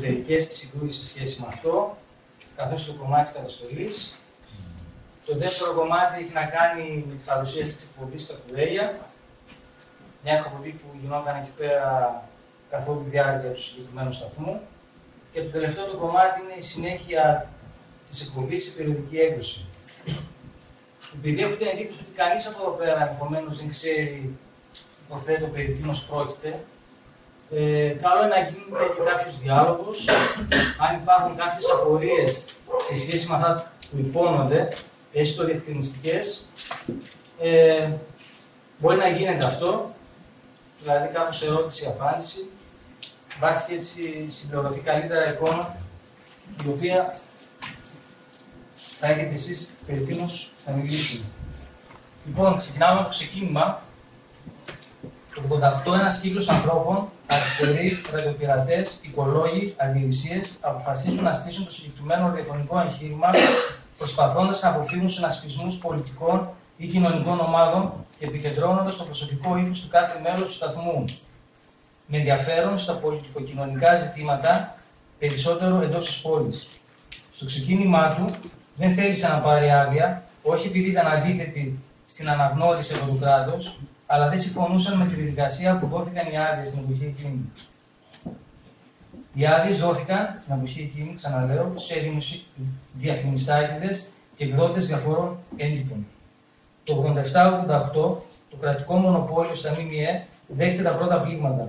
εσωτερικέ συγκρούσει σε σχέση με αυτό, καθώς και το κομμάτι της καταστολής. Το δεύτερο κομμάτι έχει να κάνει με την παρουσίαση της εκπομπής στα Κουρέλια. Μια εκπομπή που γινόταν εκεί πέρα καθ' όλη τη διάρκεια του συγκεκριμένου σταθμού. Και το τελευταίο το κομμάτι είναι η συνέχεια της εκπομπής σε περιοδική έκδοση. Επειδή έχω την εντύπωση ότι κανείς από εδώ πέρα ενδεχομένως δεν ξέρει, υποθέτω, περί τίνος πρόκειται, ε, καλό είναι να γίνεται και κάποιος διάλογος. Αν υπάρχουν κάποιες απορίες σε σχέση με αυτά που υπόνονται, έστω διευκρινιστικές, ε, μπορεί να γίνεται αυτό, δηλαδή κάπως ερώτηση-απάντηση, βάσει και έτσι συμπληρωθεί καλύτερα εικόνα, η οποία θα έχετε εσείς περί τίνος θα μιλήσουμε. Λοιπόν, ξεκινάμε από το ξεκίνημα. Το 88 ένας κύκλος ανθρώπων, αριστεροί, ραδιοπειρατέ, οικολόγοι, αντιρρησίε, αποφασίζουν να στήσουν το συγκεκριμένο ραδιοφωνικό εγχείρημα, προσπαθώντας να αποφύγουν συνασπισμούς πολιτικών ή κοινωνικών ομάδων και επικεντρώνοντας το προσωπικό ύφος του κάθε μέλους του σταθμού. Με ενδιαφέρον στα πολιτικοκοινωνικά ζητήματα, περισσότερο εντός της πόλης. Στο ξεκίνημά του, δεν θέλησε να πάρει άδεια, όχι επειδή ήταν αντίθετη στην αναγνώριση από το κράτος, αλλά δεν συμφωνούσαν με τη διαδικασία που δόθηκαν οι άδειες στην εποχή εκείνη. Οι άδειες δόθηκαν την εποχή εκείνη, ξαναλέω, σε διαφημιστάκιδε και εκδότες διαφόρων έντυπων. Το 87-88 το κρατικό μονοπόλιο στα ΜΜΕ δέχεται τα πρώτα πλήγματα.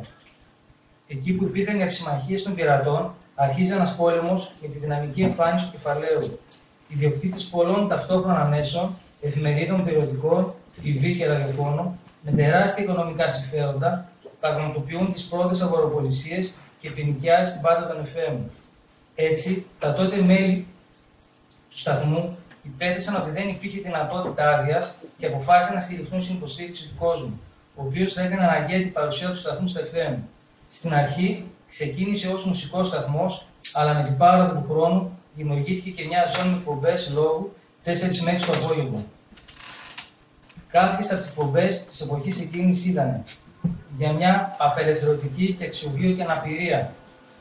Εκεί που υπήρχαν οι αψημαχίε των πειρατών, αρχίζει ένας πόλεμος για τη δυναμική εμφάνιση του κεφαλαίου. Ιδιοκτήτε πολλών ταυτόχρονα μέσων, εφημερίδων, περιοδικών, TV και ραδιοφώνων, με τεράστια οικονομικά συμφέροντα, πραγματοποιούν τις πρώτες αγοροπολισίες και ποινικιάζει την πάντα των εφέμων. Έτσι, τα τότε μέλη του σταθμού υπέθεσαν ότι δεν υπήρχε δυνατότητα άδειας και αποφάσισαν να στηριχθούν στην υποστήριξη του κόσμου, ο οποίος θα έκανε αναγκαία την παρουσία του σταθμού στα FM. Στην αρχή ξεκίνησε ως μουσικός σταθμός, αλλά με την πάροδο του χρόνου δημιουργήθηκε και μια ζώνη με εκπομπές λόγου 4 με 6 το απόγευμα. Κάποιες από τις εκπομπές της εποχής εκείνης ήταν για μια απελευθερωτική και αξιοβίωτη αναπηρία,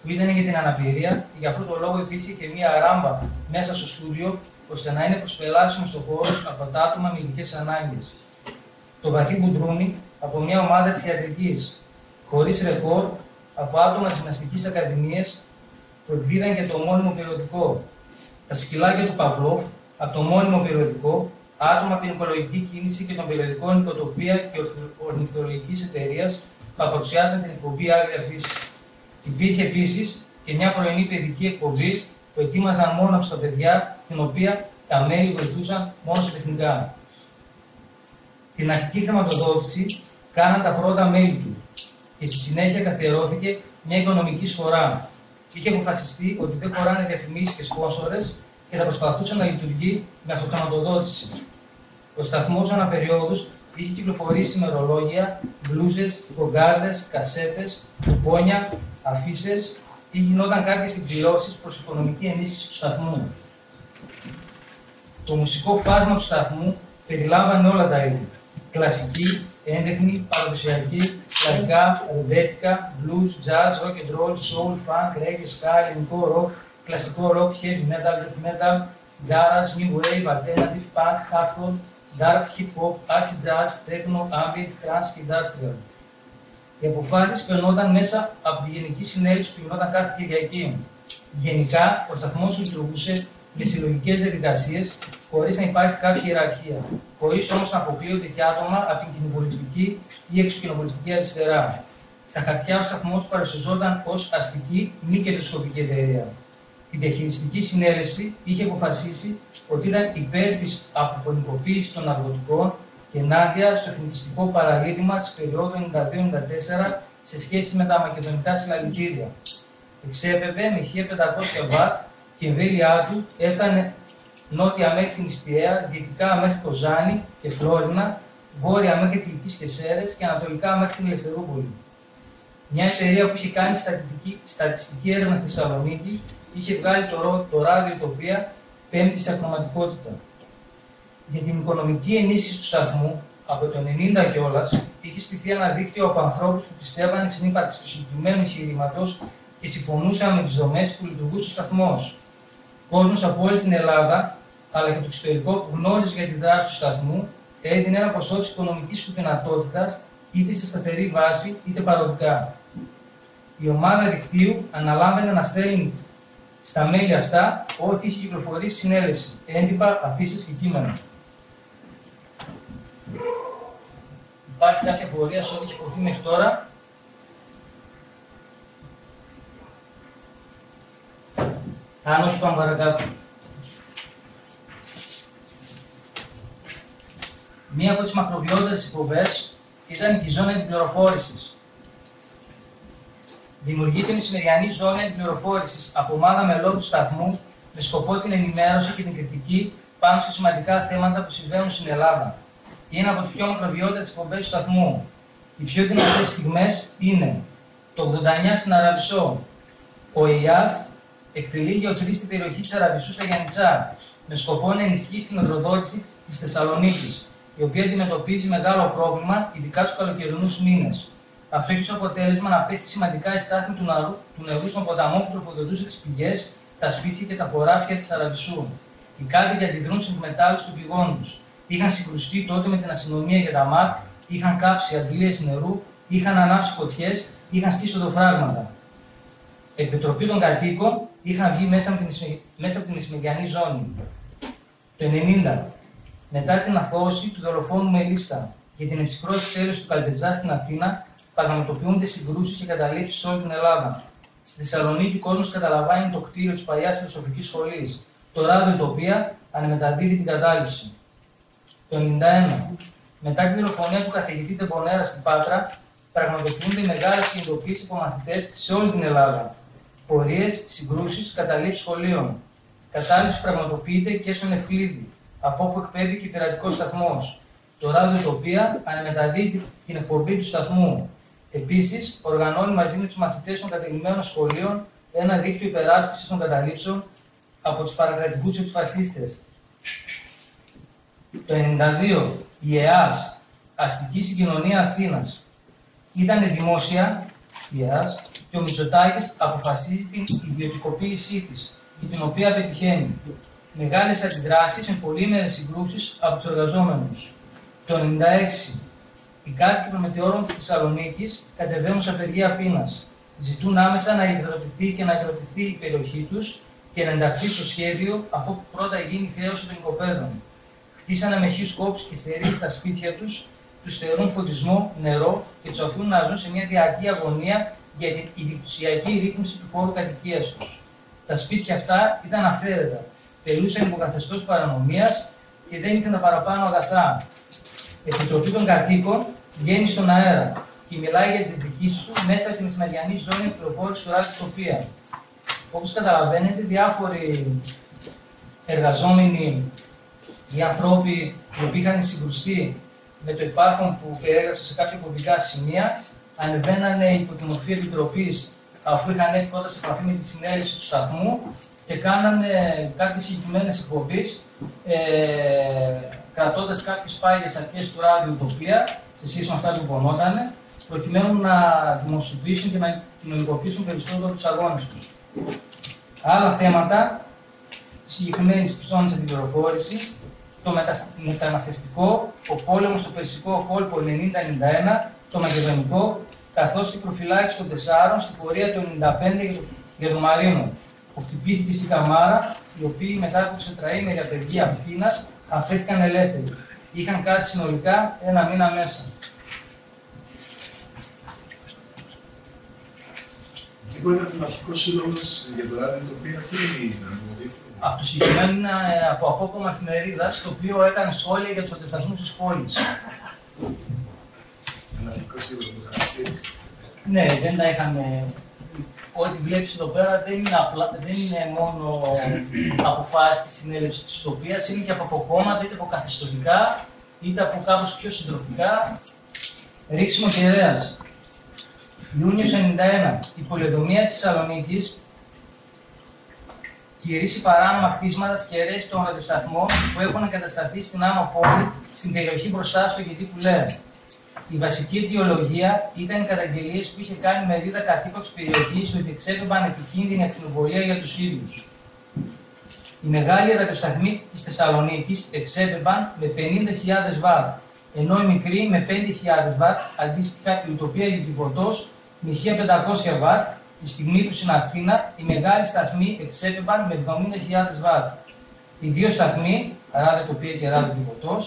που ήταν για την αναπηρία και για αυτόν τον λόγο υπήρξε και μια ράμπα μέσα στο στούντιο, ώστε να είναι προσπελάσιμο στον χώρο από τα άτομα με ειδικές ανάγκες. Το βαθύ μπουντρούνι από μια ομάδα της ιατρικής, χωρίς ρεκόρ από άτομα της Γυμναστικής Ακαδημίας που εκδίδαν και το μόνιμο περιοδικό. Τα σκυλάκια του Παυλόφ από το μόνιμο περιοδικό άτομα από την οικολογική κίνηση και των περιοδικών οικοτοπία και ορνηθολογικής εταιρείας που παρουσιάζαν την εκπομπή Άγρια Φύσης. Υπήρχε επίσης και μια πρωινή παιδική εκπομπή που ετοίμαζαν μόνο από τα παιδιά, στην οποία τα μέλη βοηθούσαν μόνο σε τεχνικά. Την αρχική χρηματοδότηση κάναν τα πρώτα μέλη του και στη συνέχεια καθιερώθηκε μια οικονομική σφορά. Είχε αποφασιστεί ότι δεν χωράνε διαφημίσεις και σπόσορε και θα προσπαθούσε να λειτουργεί με αυτοχρηματοδότηση. Ο σταθμός αναπεριόδους είχε κυκλοφορήσει ημερολόγια, μπλούζες, κογκάρδες, κασέτες, κουπόνια, αφήσει ή γινόταν κάποιες εκδηλώσεις προς οικονομική ενίσχυση του σταθμού. Το μουσικό φάσμα του σταθμού περιλάμβανε όλα τα είδη. Κλασική, έντεχνη, παραδοσιακή, σλαβικά, ρεμπέτικα, blues, jazz, rock and roll, soul, funk, reggae, ska, ελληνικό rock, κλασικό rock, heavy metal, death metal, garage, new wave, alternative, punk, hardcore, dark hip hop, acid jazz, techno, ambient, trance και industrial. Οι αποφάσει περνόταν μέσα από τη Γενική Συνέλευση που γινόταν κάθε Κυριακή. Γενικά, ο σταθμός λειτουργούσε με συλλογικές διαδικασίες, χωρίς να υπάρχει κάποια ιεραρχία. Χωρίς όμως να αποκλείονται και άτομα από την κοινοβουλευτική ή εξοκοινοβουλευτική αριστερά. Στα χαρτιά ο σταθμός παρουσιαζόταν ως αστική μη κερδοσκοπική εταιρεία. Η διαχειριστική συνέλευση είχε αποφασίσει ότι ήταν υπέρ της αποπολικοποίηση των ναρκωτικών και ενάντια στο εθνικιστικό παραδείγμα της περίοδου 92-94 σε σχέση με τα μακεδονικά συλλαλητήρια. Εξέπεπε με 1500 βατ και η εμβέλειά του έφτανε νότια μέχρι την Ιστιαία, δυτικά μέχρι το Ζάνι και Φλόρινα, βόρεια μέχρι Κυλική και Σέρες και ανατολικά μέχρι την Ελευθερούπολη. Μια εταιρεία που είχε κάνει στατιστική, στατιστική έρευνα στη Θεσσαλονίκη είχε βγάλει το, το ράδιο τοπία πέμπτη σε ακροματικότητα. Για την οικονομική ενίσχυση του σταθμού, από το 90 κιόλας, είχε στηθεί ένα δίκτυο από ανθρώπους που πιστεύαν στην ύπαρξη του συγκεκριμένου εγχειρήματος και συμφωνούσαν με τις δομές που λειτουργούσε ο σταθμός. Κόσμος από όλη την Ελλάδα, αλλά και το εξωτερικό που γνώριζε για τη δράση του σταθμού, έδινε ένα ποσό της οικονομικής του δυνατότητας είτε σε σταθερή βάση είτε παροδικά. Η ομάδα δικτύου αναλάμβανε να στέλνει στα μέλη αυτά ό,τι είχε κυκλοφορήσει συνέλευση, έντυπα, αφήσεις και κείμενα. Υπάρχει κάποια πορεία σε ό,τι έχει υποθεί μέχρι τώρα; Αν όχι, πάμε παρακάτω. Μία από τις μακροβιότερες υποβές ήταν η ζώνη πληροφόρηση. Δημιουργείται η σημεριανή ζώνη πληροφόρηση από ομάδα μελών του σταθμού με σκοπό την ενημέρωση και την κριτική πάνω σε σημαντικά θέματα που συμβαίνουν στην Ελλάδα. Είναι από τις πιο μακροβιότερε εκπομπές του σταθμού. Οι πιο δυνατές στιγμές είναι το 89 στην Αραβισό. Ο ΕΙΑΔ εκτελεί γεωτρή περιοχή της Αραβισού στα Γιάννητσά με σκοπό να ενισχύσει την οδροδότηση της Θεσσαλονίκης η οποία αντιμετωπίζει μεγάλο πρόβλημα, ειδικά στους καλοκαιρινούς μήνες. Αυτό έχει ω αποτέλεσμα να πέσει σημαντικά η στάθμη του νερού, του νερού στον ποταμό που τροφοδοτούσε τις πηγές, τα σπίτια και τα χωράφια της Αραβισού. Οι κάτοικοι αντιδρούν στην εκμετάλλευση των πηγών τους. Είχαν συγκρουστεί τότε με την αστυνομία και τα ΜΑΤ, είχαν κάψει αντλίες νερού, είχαν ανάψει φωτιές, είχαν στήσει οδοφράγματα. Επιτροπή των κατοίκων είχαν βγει μέσα από την, μέσα από την Ισημεγιανή ζώνη. Το 90 μετά την αθώωση του δολοφόνου Μελίστα και την εψυχρότητα τέλεση του Καλτεζά στην Αθήνα, πραγματοποιούνται συγκρούσεις και καταλήψεις σε όλη την Ελλάδα. Στη Θεσσαλονίκη, ο κόσμος καταλαμβάνει το κτίριο της παλιάς φιλοσοφικής σχολής. Το ράδιο το οποίο ανεμεταδίδει την κατάληψη. Το 1991, μετά τη δολοφονία του καθηγητή Τεμπονέρα στην Πάτρα, πραγματοποιούνται μεγάλες συνειδητοποίησεις από μαθητές σε όλη την Ελλάδα. Πορείες, συγκρούσεις, καταλήψεις σχολείων. Κατάληψη πραγματοποιείται και στον Ευκλήδη, από όπου εκπέμπει και πειρατικός σταθμός. Το ράδιο Τοπία αναμεταδίδει την εκπομπή του σταθμού. Επίσης, οργανώνει μαζί με τους μαθητές των κατελημένων σχολείων ένα δίκτυο υπεράσπισης των καταλήψεων από τους παρακρατικούς και τους φασίστες. Το 1992, η ΕΑΣ, Αστική Συγκοινωνία Αθήνας, ήταν δημόσια, η ΕΑΣ, και ο Μητσοτάκης αποφασίζει την ιδιωτικοποίησή της, την οποία πετυχαίνει μεγάλες αντιδράσεις με πολύμερες συγκρούσεις από τους εργαζόμενους. Το 1996, οι κάτοικοι των μετεώρων της Θεσσαλονίκης κατεβαίνουν σε απεργία πείνας. Ζητούν άμεσα να υδροτηθεί και να υδροτηθεί η περιοχή τους και να ενταχθεί στο σχέδιο αφού πρώτα γίνει η χρέωση των οικοπαίδων. Χτίσανε με χείους κόπου και στερείς στα σπίτια τους, τους στερούν φωτισμό, νερό και τους αφήνουν να ζουν σε μια διαρκή αγωνία για την ιδιωτική ρύθμιση του χώρου κατοικίας τους. Τα σπίτια αυτά ήταν αυθαίρετα τελούσαν υποκαθεστώ παρανομίας και δεν ήθελαν παραπάνω αγαθά. Επιτροπή των κατοίκων βγαίνει στον αέρα και μιλάει για τις διεκδικήσει του μέσα στην μεσημεριανή ζώνη πληροφόρηση του Ράδου Τοπία. Όπως καταλαβαίνετε, διάφοροι εργαζόμενοι ή άνθρωποι οι οποίοι είχαν συγκρουστεί με το υπάρχον που περιέγραψε σε κάποια κομβικά σημεία, ανεβαίνανε υπό τη μορφή επιτροπής αφού είχαν έρθει πρώτα σε επαφή με τη συνέλευση του σταθμού και κάνανε κάποιες συγκεκριμένες εκπομπές, ε, κρατώντας κάποιες πάγιες αρχές του ραδιοτοπία, σε σχέση με αυτά που πονότανε, προκειμένου να δημοσιοποιήσουν και να κοινωνικοποιήσουν περισσότερο τους αγώνες τους. Άλλα θέματα συγκεκριμένης ζώνης αντιπληροφόρησης, το μεταναστευτικό, ο πόλεμος στο Περσικό κόλπο 90-91, το μακεδονικό, καθώς και η προφυλάξη των τεσσάρων στην πορεία του 95 για το Μαρίνο που χτυπήθηκε στην Καμάρα, οι οποίοι μετά από σε τραήμερη απεργία πείνα αφέθηκαν ελεύθεροι. Είχαν κάτι συνολικά ένα μήνα μέσα. Λοιπόν, είναι φυλαχικό σύλλογο για το ράδιο το οποίο τι είναι, Αυτό συγκεκριμένα είναι ε, από απόκομμα εφημερίδας, το οποίο έκανε σχόλια για τους αντιστασμού της πόλης. Φυλαχικό σύλλογο το χαρακτήρισε. Ναι, δεν τα είχαμε ό,τι βλέπεις εδώ πέρα δεν είναι, απλά, δεν είναι μόνο αποφάσεις της συνέλευσης της τοπία, είναι και από κόμματα, είτε από καθιστοτικά, είτε από κάπως πιο συντροφικά. Ρίξιμο Κεραία. Ιούνιος 91. Η πολεοδομία της Θεσσαλονίκης κηρύσσει παράνομα κτίσματα σκερές των ραδιοσταθμών που έχουν εγκατασταθεί στην άμμο πόλη, στην περιοχή μπροστά στο γιατί που λέει. Η βασική αιτιολογία ήταν οι καταγγελίες που είχε κάνει η μερίδα κατοίκων της περιοχής ότι εξέπεμπαν επικίνδυνη ακτινοβολία για τους ίδιους. Οι μεγάλοι ραδιοσταθμοί της Θεσσαλονίκης εξέπεμπαν με 50.000 βατ, ενώ οι μικροί με 5.000 βατ, αντίστοιχα η Ουτοπία Γλυκυβωτό με 1.500 βατ, τη στιγμή που στην Αθήνα οι μεγάλοι σταθμοί εξέπεμπαν με 70.000 βατ. Οι δύο σταθμοί, Ράδιο Τοπία και Ράδιο Κυβωτό,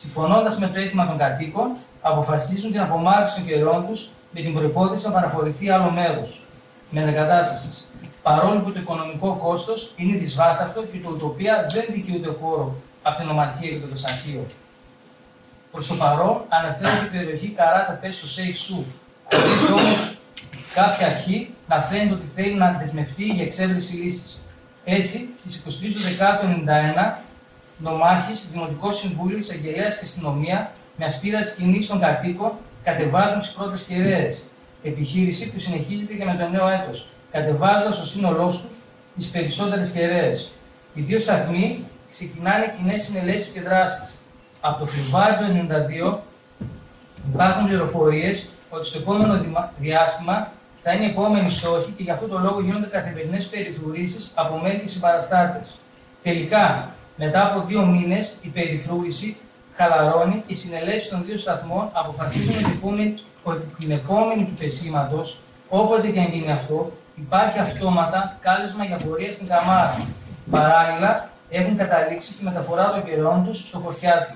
συμφωνώντας με το αίτημα των κατοίκων, αποφασίζουν την απομάκρυνση των καιρών τους με την προπόθεση να παραχωρηθεί άλλο μέρος με εγκατάστασης. Παρόλο που το οικονομικό κόστος είναι δυσβάστατο και το Ουτοπία δεν δικαιούται χώρο από την Ομαρχία και το Δεσσαρχείο. Προς το παρόν αναφέρεται η περιοχή Καράτα Πέσο Σέιξου, χωρί όμως κάποια αρχή να φαίνεται ότι θέλει να δεσμευτεί για εξέβρεση λύσης. Έτσι, στις 23 του 1991, νομάρχης, Δημοτικός Συμβούλιος, Εισαγγελέα και Αστυνομία, με ασπίδα της κοινή των κατοίκων, κατεβάζουν τις πρώτες κεραίες. Επιχείρηση που συνεχίζεται και με το νέο έτος, κατεβάζοντας στο σύνολό τους τις περισσότερες κεραίες. Οι δύο σταθμοί ξεκινάνε κοινές συνελεύσεις και δράσεις. Από το Φλιβάρι του 1992 υπάρχουν πληροφορίες ότι στο επόμενο διάστημα θα είναι οι επόμενοι στόχοι και γι' αυτό το λόγο γίνονται καθημερινές περιφρουρήσει από μέλη και συμπαραστάτες. Τελικά, μετά από δύο μήνες, η περιφρούρηση χαλαρώνει και οι συνελεύσεις των δύο σταθμών αποφασίζουν ότι την επόμενη του πεσήματος, όποτε και αν γίνει αυτό, υπάρχει αυτόματα κάλεσμα για πορεία στην Καμάρα. Παράλληλα, έχουν καταλήξει στη μεταφορά των καιρών τους στο Χωριάτι.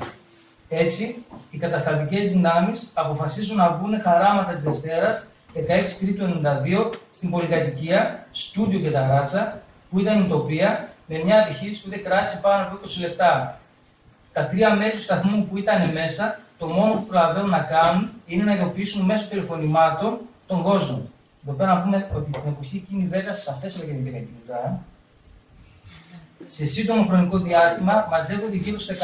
Έτσι, οι καταστατικέ δυνάμεις αποφασίζουν να βγουν χαράματα της Δευτέρας 16 Τρίτου 92 στην πολυκατοικία, στούντιο και ταράτσα, που ήταν η τοπία, με μια επιχείρηση που δεν κράτησε πάνω από 20 λεπτά. Τα τρία μέλη του σταθμού που ήταν μέσα, το μόνο που προλαβαίνουν να κάνουν είναι να ειδοποιήσουν μέσω τηλεφωνημάτων τον κόσμο. Εδώ πέρα να πούμε ότι την εποχή εκείνη βέβαια σαφέ και δεν πήγαν κινητά. Σε σύντομο χρονικό διάστημα μαζεύονται γύρω στα 100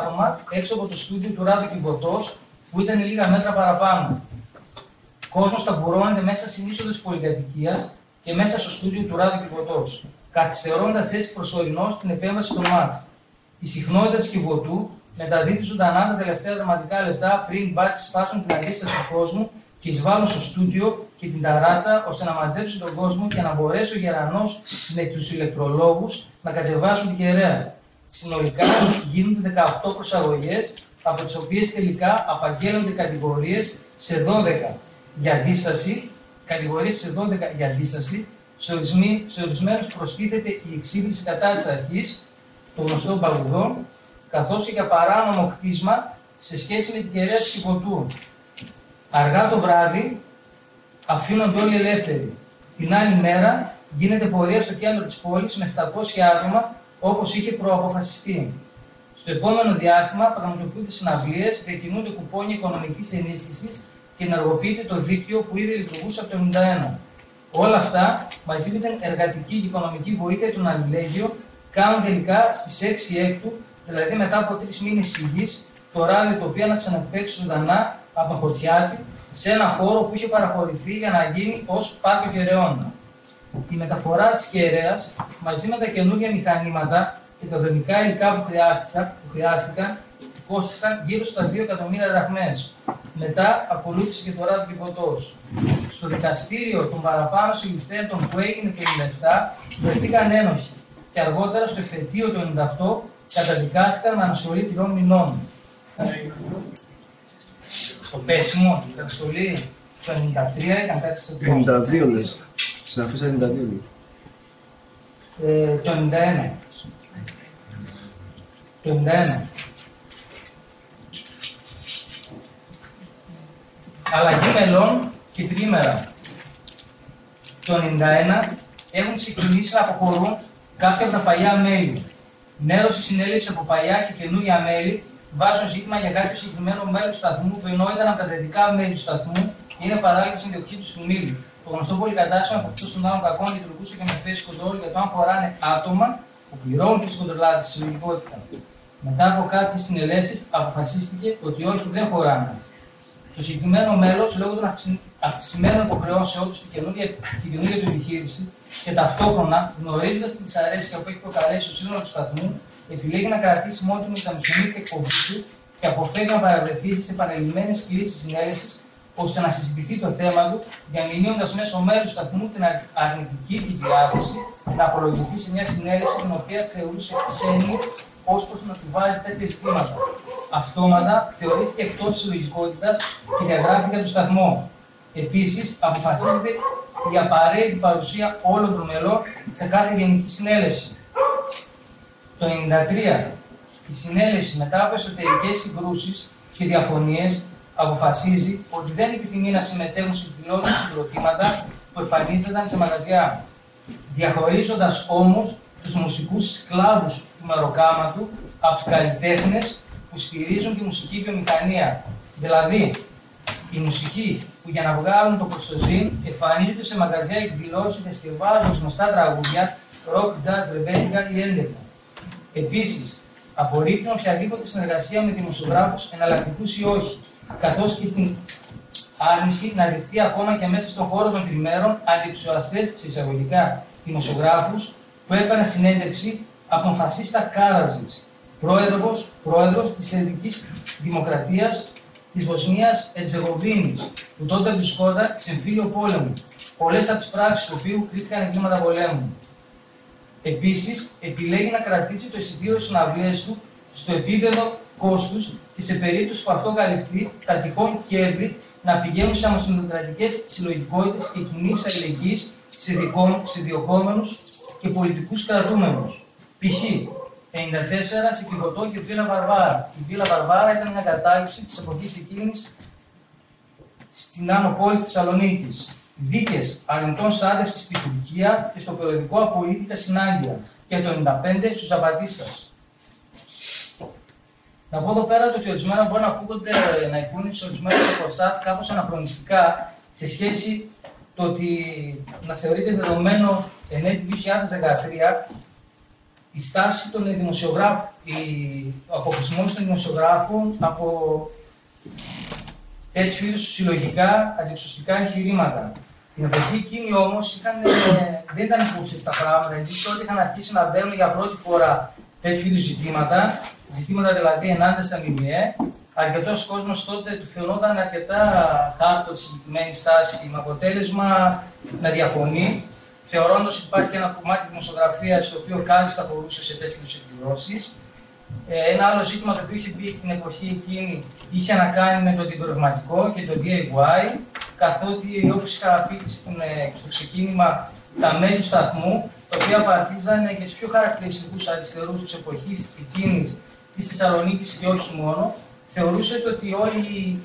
άτομα έξω από το στούντιο του Ράδου Κιβωτός, που ήταν λίγα μέτρα παραπάνω. Ο κόσμος ταμπουρώνεται μέσα στην είσοδο της πολυκατοικίας και μέσα στο στούντιο του Ράδου Κιβωτός καθυστερώντας έτσι προσωρινώς την επέμβαση των ΜΑΤ. Η συχνότητα της κυβωτού μεταδίδει ζωντανά τα τελευταία δραματικά λεπτά πριν μπάτσει σπάσουν την αντίσταση του κόσμου και εισβάλλουν στο στούντιο και την ταράτσα ώστε να μαζέψουν τον κόσμο και να μπορέσει ο γερανός με τους ηλεκτρολόγους να κατεβάσουν την κεραία. Συνολικά γίνονται 18 προσαγωγές, από τις οποίες τελικά απαγγέλλονται κατηγορίες σε 12 για αντίσταση, κατηγορίες σε 12 για αντίσταση σε, σε ορισμένους προστίθεται η εξήγηση κατά της αρχής των γνωστών παγουδών, καθώς και για παράνομο κτίσμα σε σχέση με την κεραία του Κιβωτού. Αργά το βράδυ αφήνονται όλοι ελεύθεροι. Την άλλη μέρα γίνεται πορεία στο κέντρο της πόλης με 700 άτομα όπως είχε προαποφασιστεί. Στο επόμενο διάστημα πραγματοποιούνται συναυλίες, διακινούνται κουπόνια οικονομικής ενίσχυσης και ενεργοποιείται το δίκτυο που ήδη λειτουργούσε από το 1991. Όλα αυτά μαζί με την εργατική και οικονομική βοήθεια του αλληλέγγυο κάνουν τελικά στις 6 Έκτου, δηλαδή μετά από τρεις μήνες σιγή, το ράδιο το οποίο να ξαναπέξει ζωντανά από το Χωτιάτι σε ένα χώρο που είχε παραχωρηθεί για να γίνει ως πάρκο κεραιώνα. Η μεταφορά της κεραίας μαζί με τα καινούργια μηχανήματα και τα δομικά υλικά που χρειάστηκαν κόστησαν γύρω στα 2 εκατομμύρια δραχμές. Μετά ακολούθησε και το ράδο Κιβωτό. Στο δικαστήριο των παραπάνω συλληφθέντων που έγινε το 1997 βρεθήκαν ένοχοι και αργότερα στο εφετείο του 1998 καταδικάστηκαν με αναστολή τριών μηνών. Στο πέσιμο, την αναστολή το 1993 ήταν κάτι στο 92 λες. Στην αφήσα 92 ε, το 91. Το 91. Αλλαγή μελών και τρίμερα. Το 1991 έχουν ξεκινήσει να αποχωρούν κάποια από τα παλιά μέλη. Μέρος της συνέλευσης από παλιά και καινούργια μέλη βάζουν ζήτημα για κάποιο συγκεκριμένο μέλος του σταθμού που ενώ ήταν από τα δεδικά μέλη του σταθμού είναι παράλληλα στην διοχή του μήλου. Το γνωστό πολυκατάστημα από αυτού των άλλων κακών λειτουργούσε και με θέση κοντρόλ για το αν χωράνε άτομα που πληρώνουν τι κοντρολάδε στη συλλογικότητα. Μετά από κάποιες συνελεύσεις αποφασίστηκε ότι όχι δεν χωράνε. Το συγκεκριμένο μέλος, λόγω των αυξημένων υποχρεώσεών του στην καινούργια του επιχείρηση και ταυτόχρονα γνωρίζοντας τη δυσαρέσκεια που έχει προκαλέσει ο σύνολος του σταθμού, επιλέγει να κρατήσει μόνο την μεταμισθονή και εκπομπή του, και αποφεύγει να παραβρεθεί σε επανελειμμένε κλήσεις συνέλευσης ώστε να συζητηθεί το θέμα του, διαμηνύοντας μέσω μέρους του σταθμού την αρνητική του διάθεση να απολογηθεί σε μια συνέλευση την οποία θεωρούσε ξένη ω προ να του βάζει τέτοια ζητήματα. Αυτόματα θεωρήθηκε εκτός της συλλογικότητα και διαγράφηκε από το σταθμό. Επίσης, αποφασίζεται η απαραίτητη παρουσία όλων των μελών σε κάθε γενική συνέλευση. Το 1993, η συνέλευση μετά από εσωτερικές συγκρούσεις και διαφωνίες αποφασίζει ότι δεν επιθυμεί να συμμετέχουν σε δηλώσεις συγκροτήματα που εμφανίζονταν σε μαγαζιά, διαχωρίζοντας όμως τους μουσικούς σκλάβου του μεροκάματου από τους καλλιτέχνες που στηρίζουν τη μουσική βιομηχανία. Δηλαδή, η μουσική που για να βγάλουν το προστοζήν εμφανίζονται σε μαγαζιά εκδηλώσεις και σκευάζουν γνωστά τραγούδια, rock, jazz, ρεβέντικα ή έντεκα. Επίσης, απορρίπτουν οποιαδήποτε συνεργασία με δημοσιογράφους εναλλακτικούς ή όχι, καθώς και στην άρνηση να δεχθεί ακόμα και μέσα στον χώρο των τριμέρων αντιεξουσιαστέ σε εισαγωγικά δημοσιογράφους που έκαναν συνέντευξη από τον φασίστα Κάραζιτ, πρόεδρος πρόεδρος της Ελληνικής Δημοκρατίας της Βοσνίας Ετζεγοβίνη, που τότε βρισκόταν σε εμφύλιο πόλεμος. Πολλές από τις πράξεις του οποίου κρίθηκαν εγκλήματα πολέμου. Επίσης, επιλέγει να κρατήσει το εισιτήριο συναυλίες του στο επίπεδο κόστους και σε περίπτωση που αυτό καλυφθεί, τα τυχόν κέρδη να πηγαίνουν σε αμοσυντοκρατικέ συλλογικότητες και κοινή αλληλεγγύης σε διοκόμενου και πολιτικούς κρατούμενους. Π.χ. 94 σε Κιβωτό και Βίλα Βαρβάρα. Η Βίλα Βαρβάρα ήταν μια κατάληψη της εποχής εκείνης στην άνω πόλη της Θεσσαλονίκης. Δίκες αρνητών στάδευση στην Τουρκία και στο περιοδικό Απολύτικα στην Άγγλια και το 1995 στους Ζαπατίστας. Να πω εδώ πέρα ότι ορισμένα μπορεί να ακούγονται να ακούνε σε ορισμένα από εσάς κάπως αναχρονιστικά σε σχέση το ότι να θεωρείται δεδομένο εν έτη 2013 η στάση των δημοσιογράφων, ο αποκλεισμός των δημοσιογράφων από τέτοιου είδους συλλογικά αντιξωστικά εγχειρήματα. Την εποχή εκείνη όμως δεν ήταν υπόψη τα πράγματα, γιατί τότε είχαν αρχίσει να μπαίνουν για πρώτη φορά τέτοιου είδους ζητήματα, ζητήματα δηλαδή ενάντια στα ΜΜΕ. Αρκετός κόσμος τότε του φαινόταν αρκετά χάρτο τη συγκεκριμένη στάση, με αποτέλεσμα να διαφωνεί θεωρώντας ότι υπάρχει ένα κομμάτι δημοσιογραφίας το οποίο κάλλιστα μπορούσε σε τέτοιους εκδηλώσεις. Ε, ένα άλλο ζήτημα το οποίο είχε μπει την εποχή εκείνη είχε να κάνει με το αντιπρογματικό και το DIY, καθότι όπως είχα πει ε, στο ξεκίνημα, τα μέλη του σταθμού, τα οποία παρτίζανε και τους πιο χαρακτηριστικούς αριστερούς της εποχής εκείνη της Θεσσαλονίκης και όχι μόνο, θεωρούσε ότι όλοι,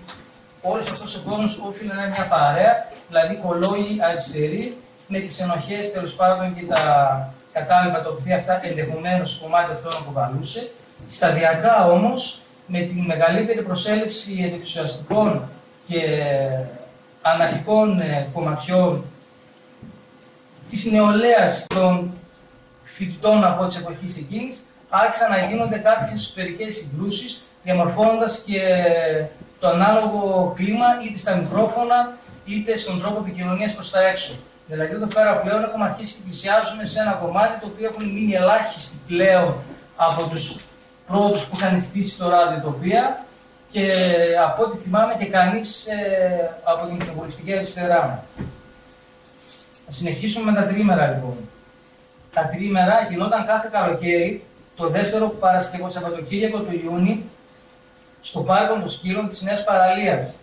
όλος αυτός ο κόσμος όφιλε να είναι μια παρέα, δηλαδή κολόγοι αριστεροί, με τις ενοχές τέλος πάντων και τα κατάλοιπα τα οποία αυτά ενδεχομένως κομμάτι αυτών αποβαλούσε. Σταδιακά όμως, με τη μεγαλύτερη προσέλευση ενθουσιαστικών και αναρχικών ε, κομματιών της νεολαίας των φοιτητών από τις εποχή εκείνης, άρχισαν να γίνονται κάποιες εσωτερικές συγκρούσεις, διαμορφώνοντας και το ανάλογο κλίμα είτε στα μικρόφωνα είτε στον τρόπο επικοινωνίας προς τα έξω. Δηλαδή εδώ πέρα πλέον έχουμε αρχίσει και πλησιάζουμε σε ένα κομμάτι το οποίο έχουν μείνει ελάχιστοι πλέον από τους πρώτους που είχαν στήσει το ραδιοτοπία και από ό,τι θυμάμαι και κανείς ε, από την κοινοβουλευτική αριστερά. Θα συνεχίσουμε με τα τρίμερα λοιπόν. Τα τρίμερα γινόταν κάθε καλοκαίρι το δεύτερο Παρασκευό Σαββατοκύριακο του Ιούνιου στο πάρκο των σκύλων της Νέας Παραλίας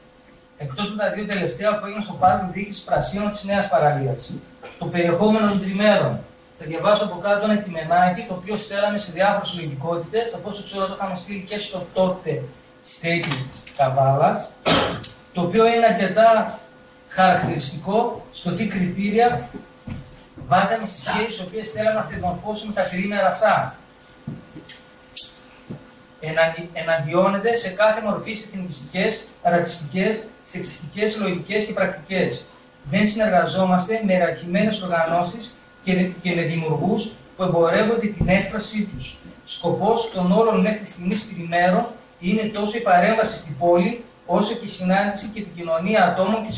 Εκτός από τα δύο τελευταία που έγιναν στο πάρκο διοίκησης Πρασίνων της Νέας Παραλίας. Το περιεχόμενο των τριμέρων. Θα διαβάσω από κάτω ένα κειμενάκι το οποίο στέλναμε σε διάφορες λογικότητες. Από όσο ξέρω, το είχαμε στείλει και στο τότε στέκι Καβάλας. Το οποίο είναι αρκετά χαρακτηριστικό στο τι κριτήρια βάζαμε στις σχέσεις τις οποίες θέλαμε να θερμορφώσουμε τα τρίμερα αυτά εναντιώνεται σε κάθε μορφή εθνικιστικές, ρατσιστικέ, σεξιστικές λογικέ και πρακτικές. Δεν συνεργαζόμαστε με ιεραρχημένε οργανώσεις και με δημιουργούς που εμπορεύονται την έκφρασή τους. Σκοπός των όλων μέχρι στιγμή τριμέρων είναι τόσο η παρέμβαση στην πόλη, όσο και η συνάντηση και την κοινωνία ατόμων και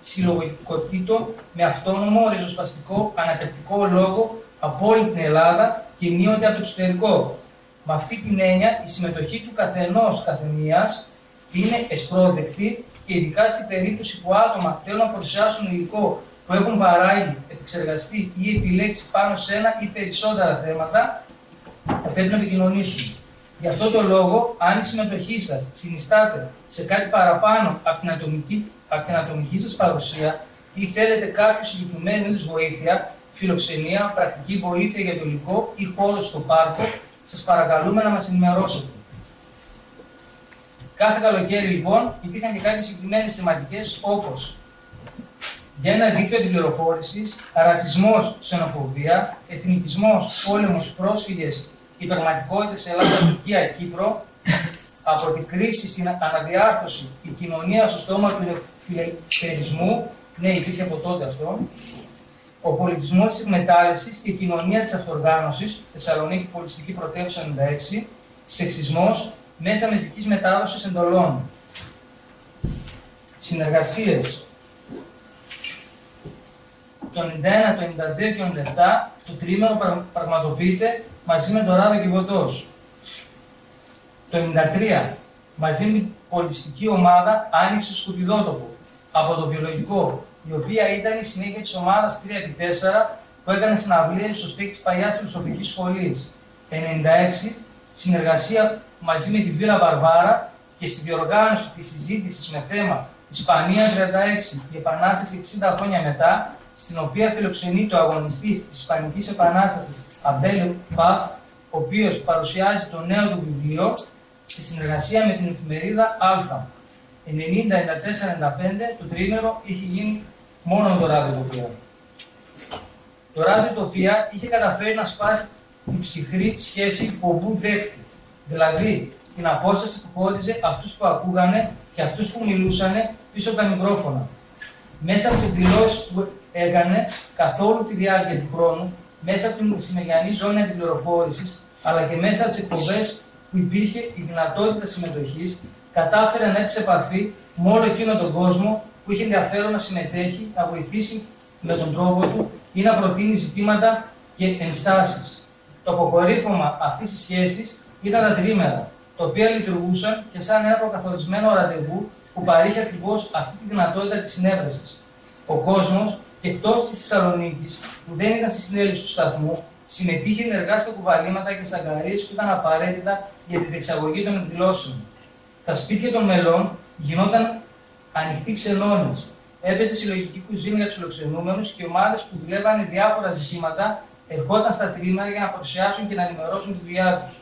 συλλογικοτήτων με αυτόνομο, ριζοσπαστικό, ανακριτικό λόγο από όλη την Ελλάδα και ενίοτε από το εξωτερικό. Με αυτή την έννοια, η συμμετοχή του καθενός καθεμίας είναι εσπρόδεκτη και ειδικά στην περίπτωση που άτομα θέλουν να παρουσιάσουν υλικό που έχουν παράγει, επεξεργαστεί ή επιλέξει πάνω σε ένα ή περισσότερα θέματα, θα πρέπει να επικοινωνήσουν. Γι' αυτό το λόγο, αν η συμμετοχή σας συνιστάται σε κάτι παραπάνω από την ατομική, από την ατομική σας παρουσία ή θέλετε κάποιο συγκεκριμένο είδους βοήθεια, φιλοξενία, πρακτική βοήθεια για το υλικό ή χώρο στο πάρκο, σας παρακαλούμε να μας ενημερώσετε. Κάθε καλοκαίρι, λοιπόν, υπήρχαν και κάποιες συγκεκριμένες θεματικές όπως για ένα δίκτυο αντιπληροφόρηση, ρατσισμός, ξενοφοβία, εθνικισμός, πόλεμος, πρόσφυγες, υπερματικότητες σε Ελλάδα, Τουρκία, Κύπρο, από την κρίση στην αναδιάρθρωση, η κοινωνία στο στόμα του φιλελευθερισμού, ναι, υπήρχε από τότε αυτό, ο πολιτισμός της εκμετάλλευσης και η κοινωνία της αυτοργάνωση, Θεσσαλονίκη Πολιτιστική Πρωτεύουσα 96, σεξισμός, μέσα μεζική μετάδοσης εντολών. Συνεργασίες. Το 91, το 92 και το 97 το τρίμηνο πραγματοποιείται μαζί με τον Ράδο Κιβωτός. Το 1993, μαζί με την πολιτιστική ομάδα, άνοιξε το σκουπιδότοπο από το βιολογικό, η οποία ήταν η συνέχεια της ομάδας 3x4 που έκανε συναυλία στο σπίτι της παλιάς φιλοσοφικής σχολής. 96, συνεργασία μαζί με τη Βίλα Βαρβάρα και στη διοργάνωση της συζήτησης με θέμα Ισπανία 36, η Επανάσταση 60 χρόνια μετά, στην οποία φιλοξενεί το αγωνιστή της Ισπανικής Επανάστασης Αμπέλιο Παθ, ο οποίος παρουσιάζει το νέο του βιβλίο στη συνεργασία με την εφημερίδα Α. 90, 94, 95 το τρίμερο είχε γίνει μόνο το ραδιοτοπία. Το ραδιοτοπία είχε καταφέρει να σπάσει την ψυχρή σχέση πομπού δέκτη. Δηλαδή την απόσταση που χώριζε αυτούς που ακούγανε και αυτούς που μιλούσαν πίσω από τα μικρόφωνα. Μέσα από τις εκδηλώσεις που έκανε καθ' όλη τη διάρκεια του χρόνου, μέσα από την σημερινή ζώνη αντιπληροφόρησης, αλλά και μέσα από τις εκπομπές που υπήρχε η δυνατότητα συμμετοχής, κατάφερε να έρθει σε επαφή με όλο εκείνο τον κόσμο που είχε ενδιαφέρον να συμμετέχει, να βοηθήσει με τον τρόπο του ή να προτείνει ζητήματα και ενστάσεις. Το αποκορύφωμα αυτής της σχέσης ήταν τα τρίμερα, τα οποία λειτουργούσαν και σαν ένα προκαθορισμένο ραντεβού που παρήχε ακριβώς αυτή τη δυνατότητα της συνέβρεσης. Ο κόσμος, και εκτός της Θεσσαλονίκης, που δεν ήταν στη συνέλευση του σταθμού, συμμετείχε ενεργά στα κουβαλήματα και στις αγκαρίε που ήταν απαραίτητα για την εξαγωγή των εκδηλώσεων. Τα σπίτια των μελών γινόταν ανοιχτοί ξενώνες. Έπαιζε συλλογική κουζίνα για τους φιλοξενούμενους και ομάδες που δουλεύανε διάφορα ζητήματα ερχόταν στα τρίμερα για να παρουσιάσουν και να ενημερώσουν τη δουλειά τους.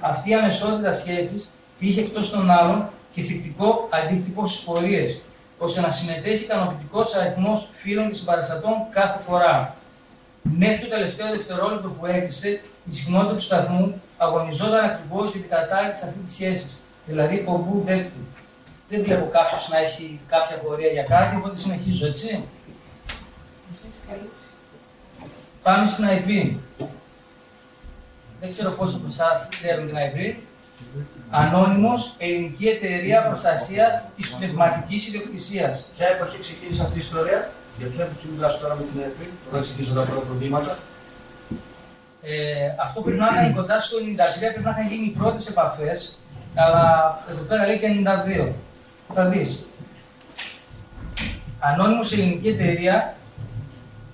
Αυτή η αμεσότητα σχέσης είχε εκτός των άλλων και θετικό αντίκτυπο στις πορείες, ώστε να συμμετέχει ικανοποιητικός αριθμός φίλων και συμπαραστατών κάθε φορά. Μέχρι το τελευταίο δευτερόλεπτο που έκλεισε, η συχνότητα του σταθμού αγωνιζόταν ακριβώς για την κατάρτιση αυτής της σχέσης, δηλαδή πομπού δέκτη. Δεν βλέπω κάποιος να έχει κάποια πορεία για κάτι, οπότε συνεχίζω, έτσι. Πάμε στην IP. Δεν ξέρω πόσο από εσάς ξέρουν την IP. Ανώνυμος, Ελληνική Εταιρεία Προστασίας της Πνευματικής Ιδιοκτησίας. Ποια εποχή ξεκίνησε αυτή η ιστορία, για ποια εποχή μιλάς τώρα με την ΕΠ, όταν ξεκίνησαν τα πρώτα προβλήματα; Ε, αυτό πρέπει να ήταν κοντά στο 93, πρέπει να είχαν γίνει οι πρώτες επαφές, αλλά εδώ πέρα λέει και 92. Θα δεις. Ανώνυμος Ελληνική Εταιρεία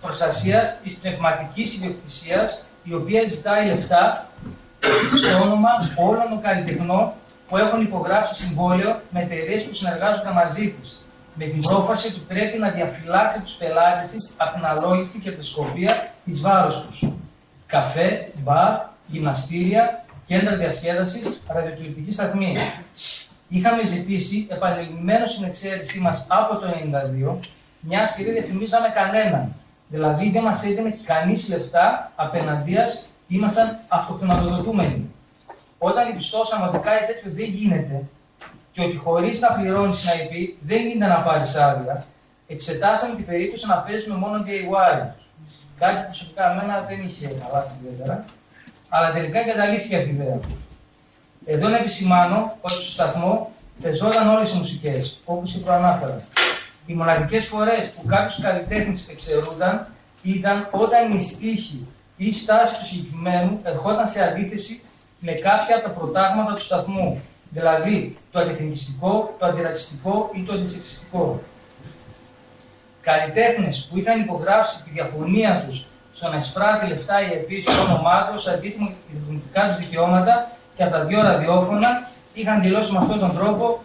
Προστασίας της Πνευματικής Ιδιοκτησίας, η οποία ζητάει λεφτά στο όνομα όλων των καλλιτεχνών που έχουν υπογράψει συμβόλαιο με εταιρείες που συνεργάζονται μαζί της. Με την πρόφαση ότι πρέπει να διαφυλάξει τους πελάτες της από την αλόγιστη και σκοπία τη βάρος τους. Καφέ, μπαρ, γυμναστήρια, κέντρα διασκέδασης, ραδιοτηλεοπτική σταθμή. Είχαμε ζητήσει επανειλημμένο στην εξαίρεσή μας από το 1992, μια και δεν διαφημίζαμε κανέναν. Δηλαδή δεν μας έδινε κανείς λεφτά απέναντίας ήμασταν αυτοχρηματοδοτούμενοι. Όταν υπιστώσαμε ότι κάτι τέτοιο δεν γίνεται και ότι χωρίς να πληρώνεις την IP δεν γίνεται να πάρεις άδεια, εξετάσαμε την περίπτωση να παίζουμε μόνο DIY. Κάτι που προσωπικά εμένα δεν είχε αλλάξει ιδιαίτερα, αλλά τελικά εγκαταλείφθηκε αυτή η ιδέα. Εδώ να επισημάνω ότι στο σταθμό πεζόταν όλες οι μουσικές, όπως και προανάφερα. Οι μοναδικές φορές που κάποιο καλλιτέχνη εξαιρούνταν ήταν όταν η στίχη ή η στάση του συγκεκριμένου ερχόταν σε αντίθεση με κάποια από τα προτάγματα του σταθμού. Δηλαδή το αντιθυμιστικό, το αντιρατσιστικό ή το αντισεξιστικό. Καλλιτέχνες που είχαν υπογράψει τη διαφωνία τους στο να εισπράττει λεφτά η επίσης στο όνομά τους, αντίτιμο δημοκρατικά τους δικαιώματα και από τα δύο ραδιόφωνα, είχαν δηλώσει με αυτόν τον τρόπο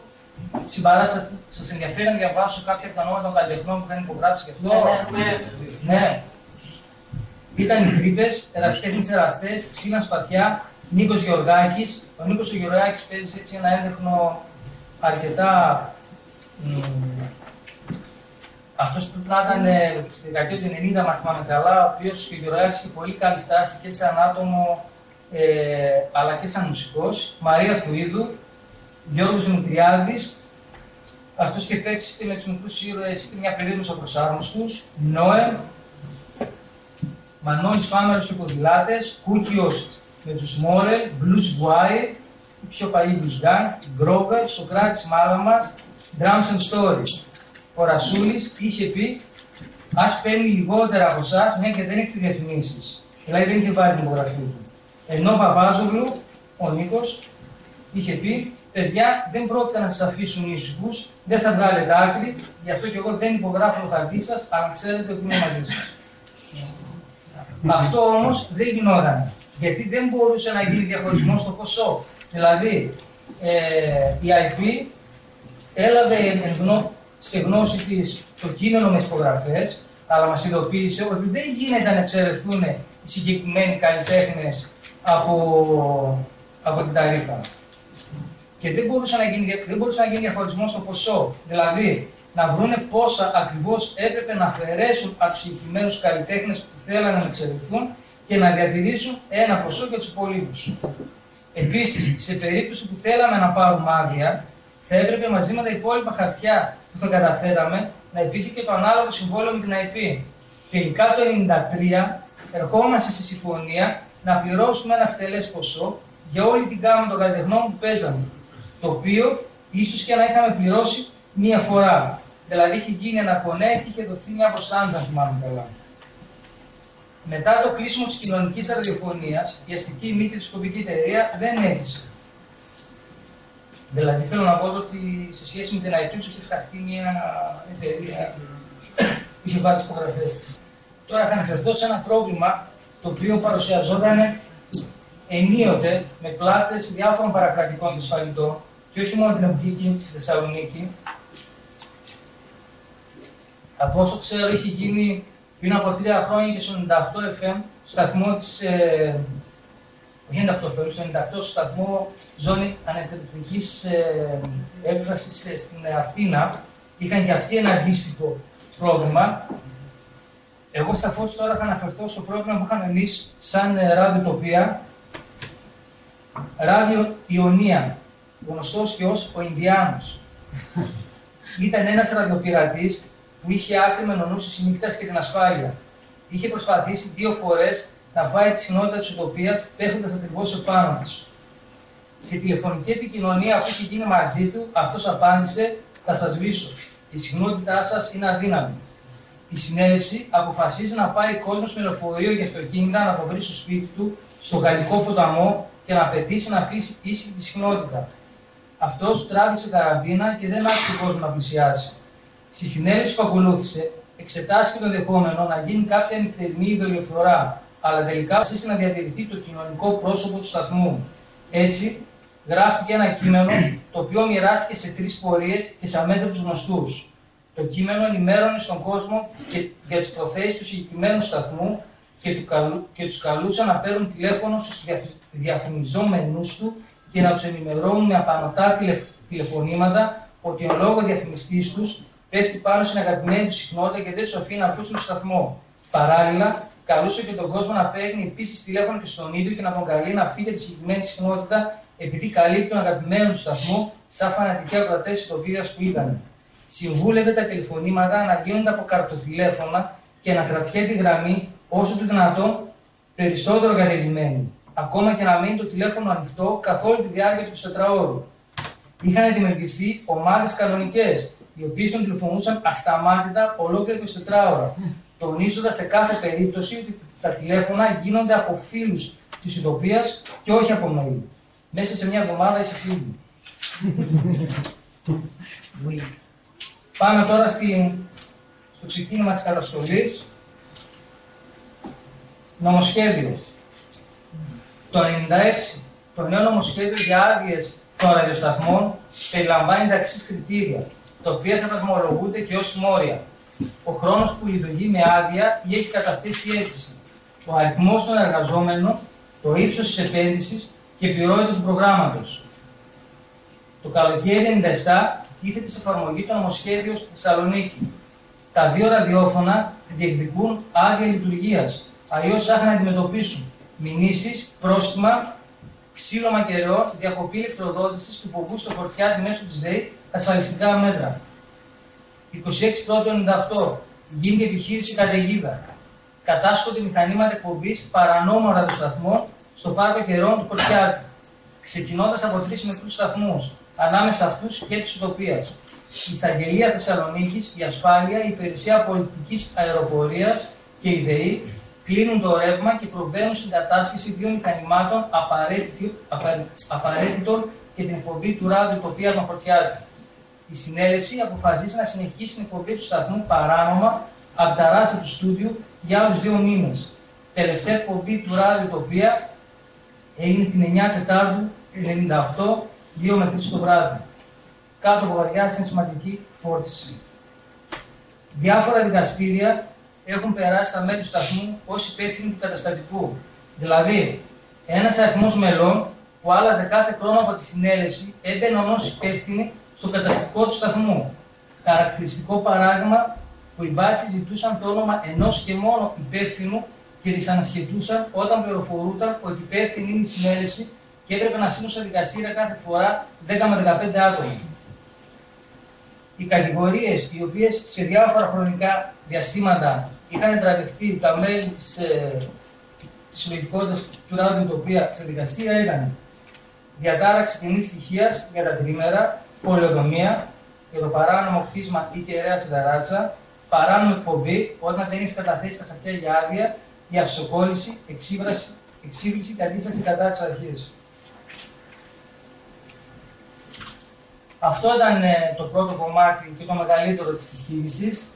συμπαράσταση. Σας ενδιαφέρει να διαβάσω κάποια από τα ονόματα των καλλιτεχνών που είχαν υπογράψει γι' αυτό; Ναι, ναι. ναι. Ήταν οι τρύπες, ερασιτέχνης εραστές, ξύλα σπαθιά, Νίκος Γεωργάκης. Ο Νίκος Γεωργάκης παίζει έτσι ένα έντεχνο αρκετά. Αυτός που να ήταν ε, στη δεκαετία του 90, μα θυμάμαι καλά, ο οποίος και ο Γεωργάκης είχε πολύ καλή στάση και σαν άτομο ε, αλλά και σαν μουσικός. Μαρία Θουίδου, Γιώργος Δημητριάδης, αυτός είχε παίξει με τους μικρούς ήρωες είτε μια περίοδος στους απροσάρμοστους, Νόε, Μανώλης Φάμερος και Ποδηλάτες, Κούκιος με τους Μόρελ, Blues Guai, η πιο παλιή Blues Gang, Γκρόβερ, Σοκράτης Μάλαμας, Drums and Stories. Ο Ρασούλης είχε πει ας παίρνει λιγότερα από εσάς, μια και δεν έχει διαφημίσεις. Δηλαδή δεν είχε πάρει την υπογραφή του. Ενώ ο Παπάζογλου, ο Νίκος, είχε πει παιδιά δεν πρόκειται να σας αφήσουν ήσυχους, δεν θα βγάλετε άκρη, γι' αυτό και εγώ δεν υπογράφω το χαρτί σας, αλλά ξέρετε ότι είμαι μαζί σας. Αυτό όμως δεν γινόταν. Γιατί δεν μπορούσε να γίνει διαχωρισμός στο ποσό. Δηλαδή, ε, η IP έλαβε σε γνώση της το κείμενο με υπογραφές, αλλά μας ειδοποίησε ότι δεν γίνεται να εξαιρεθούν οι συγκεκριμένοι καλλιτέχνες από, από την ταρήφα και δεν μπορούσε να γίνει, δεν μπορούσε να γίνει διαχωρισμός στο ποσό. Δηλαδή, να βρούνε πόσα ακριβώς έπρεπε να αφαιρέσουν από τους συγκεκριμένους καλλιτέχνες που θέλανε να εξαιρεθούν και να διατηρήσουν ένα ποσό για τους υπολείπους. Επίσης, σε περίπτωση που θέλαμε να πάρουμε άδεια, θα έπρεπε μαζί με τα υπόλοιπα χαρτιά που θα καταφέραμε να υπήρχε και το ανάλογο συμβόλαιο με την IP. Τελικά το 1993 ερχόμαστε σε συμφωνία να πληρώσουμε ένα φτελέ ποσό για όλη την γάμα των καλλιτεχνών που παίζαμε το οποίο ίσως και να είχαμε πληρώσει μία φορά. Δηλαδή είχε γίνει ένα κονέ και είχε δοθεί μια προστάντζα, αν θυμάμαι καλά. Μετά το κλείσιμο της κοινωνικής ραδιοφωνίας, η αστική μύτη της κομπική εταιρεία δεν έκλεισε. Δηλαδή θέλω να πω ότι σε σχέση με την iTunes είχε φτιαχτεί μια εταιρεία που είχε βάλει τις υπογραφέ της. Τώρα θα αναφερθώ σε ένα πρόβλημα το οποίο παρουσιαζόταν ενίοτε με πλάτες διάφορων παρακρατικών δυσφαλιτών και όχι μόνο την εποχή στη Θεσσαλονίκη. Από όσο ξέρω, είχε γίνει πριν από τρία χρόνια και στο 98 FM, σταθμό της. Ε, όχι 98 FM, στο 98 σταθμό ζώνη ανεταιρική ε, έκφρασης ε, στην Αθήνα. Είχαν και αυτοί ένα αντίστοιχο πρόβλημα. Εγώ σαφώ τώρα θα αναφερθώ στο πρόβλημα που είχαμε εμείς σαν ε, ραδιοτοπία, ράδιο Ιωνία, γνωστός και ω ο Ινδιάνος. Ήταν ένας ραδιοπειρατής που είχε άκρη με νονούς τη νύχτα και την ασφάλεια. Είχε προσπαθήσει δύο φορές να φάει τη συνότητα της Ουτοπίας πέφτοντα ακριβώς επάνω μα. Στη τηλεφωνική επικοινωνία που είχε γίνει μαζί του, αυτός απάντησε: Θα σας βήσω. Η συχνότητά σας είναι αδύναμη. Η συνέλευση αποφασίζει να πάει κόσμος με λεωφορείο για αυτοκίνητα να αποβρει στο σπίτι του, στο γαλλικό ποταμό και να απαιτήσει να αφήσει ήσυχη τη συχνότητα. Αυτός τράβηξε καραμπίνα και δεν άφησε τον κόσμος να πλησιάσει. Στη συνέλευση που ακολούθησε, εξετάστηκε το ενδεχόμενο να γίνει κάποια νυχτερινή ιδεολειοφθορά, αλλά τελικά αποφασίστηκε να διατηρηθεί το κοινωνικό πρόσωπο του σταθμού. Έτσι, γράφτηκε ένα κείμενο το οποίο μοιράστηκε σε τρεις πορείες και σε αμέτρητου γνωστούς. Το κείμενο ενημέρωνε στον κόσμο και για τις προθέσεις του συγκεκριμένου σταθμού και, του καλού, και τους καλούσε να παίρνουν τηλέφωνο στους διαφημιζόμενους του και να τους ενημερώνουν με απανοτά τηλεφωνήματα ότι ο λόγο διαφημιστής τους πέφτει πάνω στην αγαπημένη του συχνότητα και δεν τους αφήνει να ακούσουν στο σταθμό. Παράλληλα, καλούσε και τον κόσμο να παίρνει επίσης τηλέφωνο και στον ίδιο και να τον καλεί να φύγει από τη συγκεκριμένη συχνότητα επειδή καλύπτει τον αγαπημένο του σταθμό σαν φανατική ακροατές τη που ήταν. Συμβούλευε τα τηλεφωνήματα να γίνονται από καρτοτηλέφωνα και να κρατιέται τη γραμμή όσο το δυνατόν περισσότερο κατελημένη ακόμα και να μείνει το τηλέφωνο ανοιχτό καθ' όλη τη διάρκεια του 24ωρου. Είχαν δημιουργηθεί ομάδες κανονικές, οι οποίες τον τηλεφωνούσαν ασταμάτητα ολόκληρα 24 ώρα, τονίζοντας σε κάθε περίπτωση ότι τα τηλέφωνα γίνονται από φίλους της Ιτοπία και όχι απομονή. Μέσα σε μια εβδομάδα έχει φύγει. Πάμε τώρα στην, στο ξεκίνημα της καταστολής. Νομοσχέδιος. Το 96, το νέο νομοσχέδιο για άδειες των ραδιοσταθμών περιλαμβάνει τα εξής κριτήρια, τα οποία θα βαθμολογούνται και ως μόρια. Ο χρόνος που λειτουργεί με άδεια ή έχει καταθέσει αίτηση. Ο αριθμός των εργαζόμενων, το ύψος της επένδυσης και η ποιότητα του προγράμματος. Το καλοκαίρι 97 τίθεται σε εφαρμογή το νομοσχέδιο στη Θεσσαλονίκη. Τα δύο ραδιόφωνα διεκδικούν άδεια λειτουργίας, αλλιώς θα να αντιμετωπίσουν μηνύσεις, πρόστιμα, ξύλο μακερό, διακοπή ηλεκτροδότησης του πομπού στο χορτιάτι μέσω της ΔΕΗ, ασφαλιστικά μέτρα. 26 πρώτου 98 γίνεται επιχείρηση καταιγίδα. Κατάσχονται μηχανήματα εκπομπής παρανόμων ραδιοσταθμών στο πάρκο καιρών του Χορτιάτι, ξεκινώντας από τρεις μικρού σταθμούς, ανάμεσα αυτούς και της Ουτοπίας. Η Εισαγγελία Θεσσαλονίκης, η Ασφάλεια, η Υπηρεσία Πολιτικής Αεροπορίας και η ΔΕΗ κλείνουν το ρεύμα και προβαίνουν στην κατάσχεση δύο μηχανημάτων απαραίτητων για την εκπομπή του ράδου τοπία των Χορτιάτη. Η συνέλευση αποφασίζει να συνεχίσει την εκπομπή του σταθμού παράνομα από τα ράτσα του στούντιου για άλλους δύο μήνες. Τελευταία εκπομπή του ράδου τοπία έγινε την 9 Τετάρτου 98, 2 με 3 το βράδυ. Κάτω από βαριά συναισθηματική φόρτιση. Διάφορα δικαστήρια έχουν περάσει στα μέλη του σταθμού ως υπεύθυνοι του καταστατικού. Δηλαδή, ένας αριθμός μελών που άλλαζε κάθε χρόνο από τη συνέλευση έμπαινε ω υπεύθυνοι στο καταστατικό του σταθμού. Χαρακτηριστικό παράδειγμα που οι μπάτσοι ζητούσαν το όνομα ενός και μόνο υπεύθυνου και δυσανασχετούσαν όταν πληροφορούνταν ότι υπεύθυνη είναι η συνέλευση και έπρεπε να στείλουν στα δικαστήρια κάθε φορά 10 με 15 άτομα οι κατηγορίες οι οποίες σε διάφορα χρονικά διαστήματα είχαν τραβηχτεί τα μέλη της ε, συλλογικότητας του Ράδου Τοπία σε δικαστήρια ήταν διατάραξη κοινή στοιχείας για τα τρίμερα, πολεοδομία, για το παράνομο κτίσμα ή κεραία συνταράτσα, παράνομη εκπομπή όταν δεν έχεις καταθέσει τα χαρτιά για άδεια, για αυσοκόλληση, εξύβριση και αντίσταση κατά της αρχής. Αυτό ήταν ε, το πρώτο κομμάτι και το μεγαλύτερο της συζήτησης.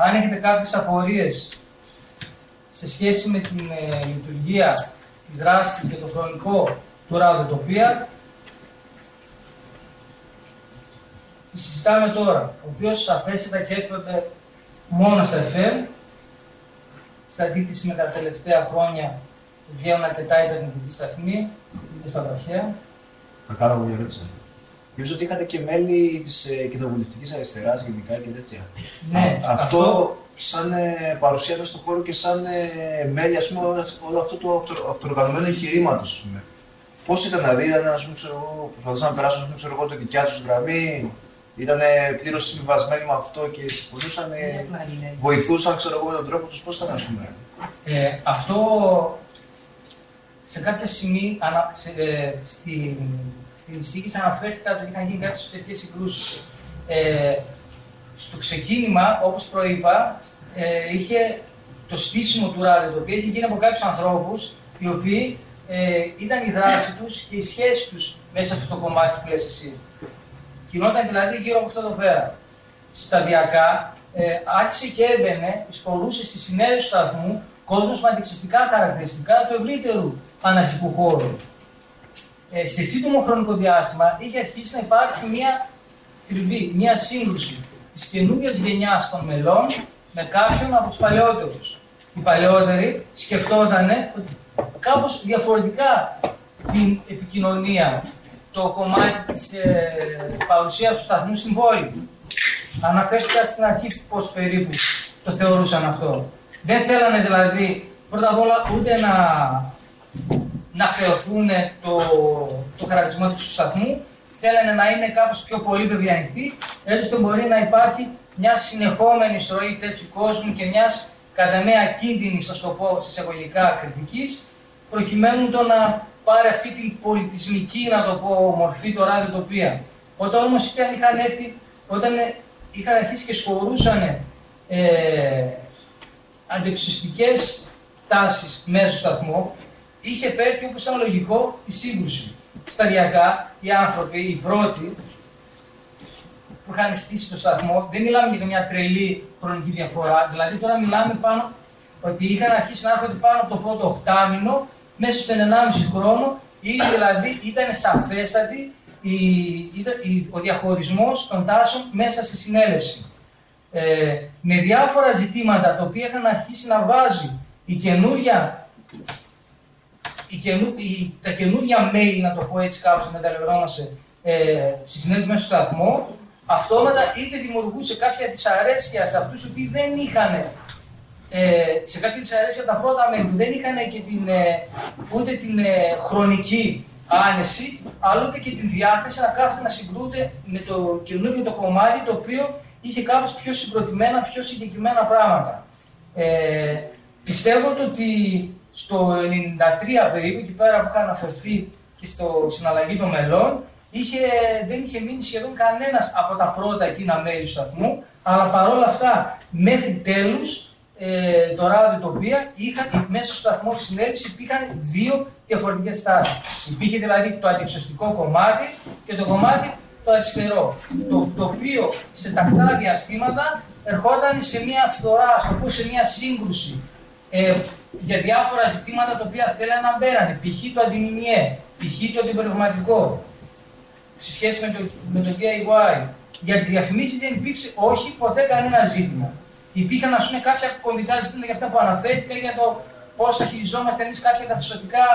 Αν έχετε κάποιες απορίες σε σχέση με την ε, λειτουργία, τη δράση και το χρονικό του ραδιοτοπία, τη συζητάμε τώρα. Ο οποίος σαφέστατα και έπρεπε μόνο στα FM, στα αντίθεση με τα τελευταία χρόνια που βγαίνουν αρκετά ιντερνετική σταθμή, είτε στα βραχαία. Θα κάνω μια ερώτηση. Νομίζω ότι είχατε και μέλη της ε, κοινοβουλευτικής αριστεράς γενικά και τέτοια. Ναι, αυτό, αυτό σαν ε, παρουσία μέσα στον χώρο και σαν ε, μέλη ας πούμε, όλο αυτό το αυτοοργανωμένο εγχειρήματο. Πώς ήταν, δηλαδή, ήταν, ας πούμε, ξέρω εγώ, προσπαθούσαν να περάσουν πούμε, ξέρω εγώ, τη δικιά τους γραμμή, ήταν πλήρως συμβασμένοι με αυτό και συμφωνούσαν, βοηθούσαν ξέρω εγώ, με τον τρόπο τους. Πώς ήταν, ας πούμε. Ε, αυτό σε κάποια σημεία ανα, ε, στην, στην εισήγηση αναφέρθηκα ότι είχαν γίνει κάποιες εσωτερικέ συγκρούσεις. Ε, στο ξεκίνημα, όπως προείπα, ε, είχε το στήσιμο του ράδιο, το οποίο είχε γίνει από κάποιους ανθρώπους, οι οποίοι ε, ήταν η δράση τους και η σχέση τους μέσα σε αυτό το κομμάτι που λες εσύ. Κινόταν δηλαδή γύρω από αυτό το πέρα. Σταδιακά ε, άρχισε και έμπαινε, εισχωρούσε στη συνέλευση του σταθμού κόσμος με αντικσιστικά χαρακτηριστικά του ευρύτερου αναρχικού χώρου. Ε, σε σύντομο χρονικό διάστημα είχε αρχίσει να υπάρξει μια τριβή, μια σύγκρουση της καινούργιας γενιάς των μελών με κάποιον από τους παλαιότερους. Οι παλαιότεροι σκεφτόταν ότι κάπως διαφορετικά την επικοινωνία, το κομμάτι της ε, παρουσίας του σταθμού στην πόλη. Αναφέρθηκα στην αρχή πώς περίπου το θεωρούσαν αυτό. Δεν θέλανε δηλαδή πρώτα απ' όλα ούτε να, να χρεωθούν το, το χαρακτηρισμό του σταθμού, θέλανε να είναι κάπως πιο πολύ ανοιχτή, έτσι ώστε μπορεί να υπάρχει μια συνεχόμενη σρωή τέτοιου κόσμου και μιας κατά μία κίνδυνη, σα το πω, εισαγωγικά κριτικής, προκειμένου το να πάρει αυτή την πολιτισμική, να το πω, μορφή το ράδιο τοπία. Όταν όμως είχαν έρθει, όταν είχαν αρχίσει και σχολούσαν ε, αντιεξιστικές τάσεις μέσα στο σταθμό, είχε επέρθει όπως ήταν λογικό η σύγκρουση. Σταδιακά οι άνθρωποι, οι πρώτοι, που είχαν στήσει το σταθμό, δεν μιλάμε για μια τρελή χρονική διαφορά. Δηλαδή τώρα μιλάμε πάνω ότι είχαν αρχίσει να έρχονται πάνω από το πρώτο οχτάμινο, μέσα στον 1,5 χρόνο, ήδη δηλαδή ήταν σαφέστατη η, η, ο διαχωρισμός των τάσεων μέσα στη συνέλευση. Ε, με διάφορα ζητήματα τα οποία είχαν αρχίσει να βάζει η καινούρια η καινού, η, τα καινούργια mail, να το πω έτσι κάπως, με τα ε, στη συνέντευξη μέσα στο σταθμό, αυτόματα είτε δημιουργούσε κάποια δυσαρέσκεια σε αυτούς οι οποίοι δεν είχαν ε, σε κάποια δυσαρέσκεια τα πρώτα μέρη που δεν είχαν και την, ε, ούτε την ε, χρονική άνεση, αλλά ούτε και την διάθεση να κάθονται να συγκρούνται με το καινούργιο το κομμάτι το οποίο είχε κάπως πιο συγκροτημένα, πιο συγκεκριμένα πράγματα. Ε, πιστεύω ότι στο 93 περίπου, εκεί πέρα που είχα αναφερθεί και στο συναλλαγή των μελών, είχε, δεν είχε μείνει σχεδόν κανένας από τα πρώτα εκείνα μέλη του σταθμού, αλλά παρόλα αυτά μέχρι τέλους ε, το ράδιο το οποίο είχαν μέσα στο σταθμό της συνέλευσης υπήρχαν δύο διαφορετικές τάσει. Υπήρχε δηλαδή το αντιψωστικό κομμάτι και το κομμάτι το αριστερό. Το, το οποίο σε τακτά διαστήματα ερχόταν σε μια φθορά, ας πούμε, σε μια σύγκρουση ε, για διάφορα ζητήματα τα οποία θέλανε να μπαίνανε. Π.χ. το αντιμιμιέ, π.χ. το αντιπεριβηματικό, σε σχέση με το, με το DIY. Για τις διαφημίσεις δεν υπήρξε όχι ποτέ κανένα ζήτημα. Υπήρχαν ας πούμε, κάποια κομβικά ζητήματα για αυτά που αναφέρθηκα για το πώς θα χειριζόμαστε εμείς κάποια καθιστοτικά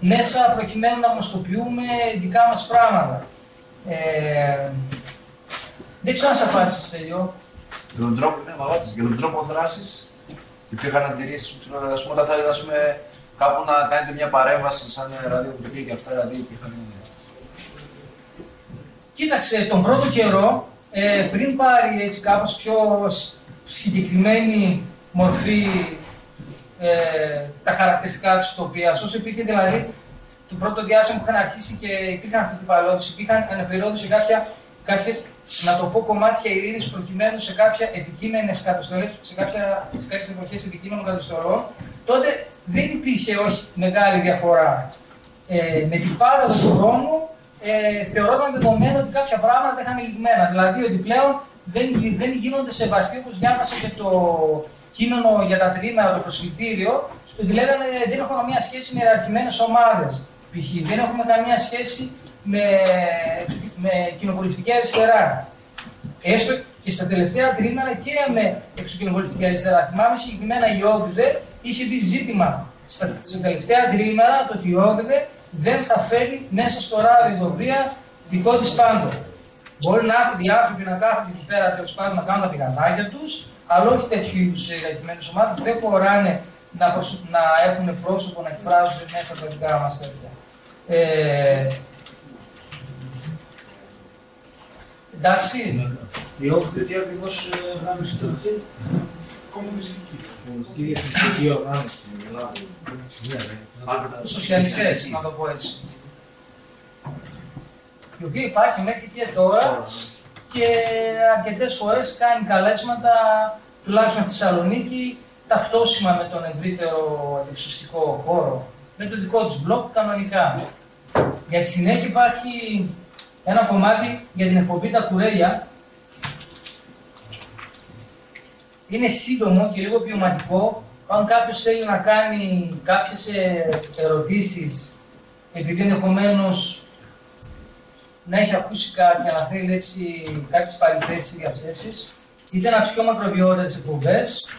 μέσα προκειμένου να γνωστοποιούμε δικά μας πράγματα. Ε, δεν ξέρω αν σα απάντησα, Στέλιο. Για τον τρόπο, ναι, για τον τρόπο δράσης υπήρχαν αντιρρήσεις. Α πούμε, όταν θέλετε πούμε, κάπου να κάνετε μια παρέμβαση σαν ραδιοτροπή και αυτά, δηλαδή υπήρχαν. Κοίταξε, τον πρώτο καιρό, ε, πριν πάρει έτσι κάπως πιο συγκεκριμένη μορφή ε, τα χαρακτηριστικά του τοπίας. Όσο υπήρχε δηλαδή το πρώτο διάστημα που είχαν αρχίσει και υπήρχαν αυτές τις παλαιότητε, υπήρχαν αναπηρώνοντα σε κάποια, κάποια, να το πω, κομμάτια ειρήνης προκειμένου σε κάποια επικείμενες καταστολές, σε, κάποια, σε κάποιες εποχές επικείμενων καταστολών, τότε δεν υπήρχε όχι μεγάλη διαφορά. Ε, με την πάροδο του χρόνου ε, θεωρώταν δεδομένο ότι κάποια πράγματα είχαν λυγμένα. Δηλαδή ότι πλέον δεν, δεν γίνονται σεβαστοί όπως διάβασα και το κείμενο για τα τρίμερα, το προσκλητήριο, ότι λέγανε δεν έχουμε καμία σχέση με ιεραρχημένες ομάδες. Π.χ. δεν έχουμε καμία σχέση με, με κοινοβουλευτική αριστερά. Έστω και στα τελευταία τρίμερα και με εξοκοινοβουλευτική αριστερά. Θυμάμαι συγκεκριμένα η Όγδε είχε μπει ζήτημα στα, στα τελευταία τρίμερα το ότι η Όγδε δεν θα φέρει μέσα στο ράδι οποία δικό της πάντο. Μπορεί να έχουν οι άνθρωποι να κάθονται εκεί πέρα τέλος πάντων να κάνουν τα πηγαδάκια τους, αλλά όχι τέτοιου είδους εγκατημένε ομάδες δεν χωράνε να, προσω... να έχουν πρόσωπο να εκφράζουν μέσα τα δικά μας τέτοια. Ε... Εντάξει. Η όχθη τι ακριβώς οργάνωση το Κομμουνιστική. Κομμουνιστική οργάνωση στην Ελλάδα. Σοσιαλιστές, να το πω έτσι η οποία υπάρχει μέχρι και τώρα και αρκετές φορές κάνει καλέσματα, τουλάχιστον στη Θεσσαλονίκη, ταυτόσιμα με τον ευρύτερο αντιξωστικό χώρο, με το δικό του μπλοκ κανονικά. Για τη συνέχεια υπάρχει ένα κομμάτι για την εκπομπή τα κουρέλια. Είναι σύντομο και λίγο βιωματικό. Αν κάποιος θέλει να κάνει κάποιες ερωτήσεις, επειδή ενδεχομένως να έχει ακούσει κάποια, να θέλει έτσι κάποιες παλιθέσει ή διαψεύσει, είτε να πιο μακροβιότερε εκπομπές.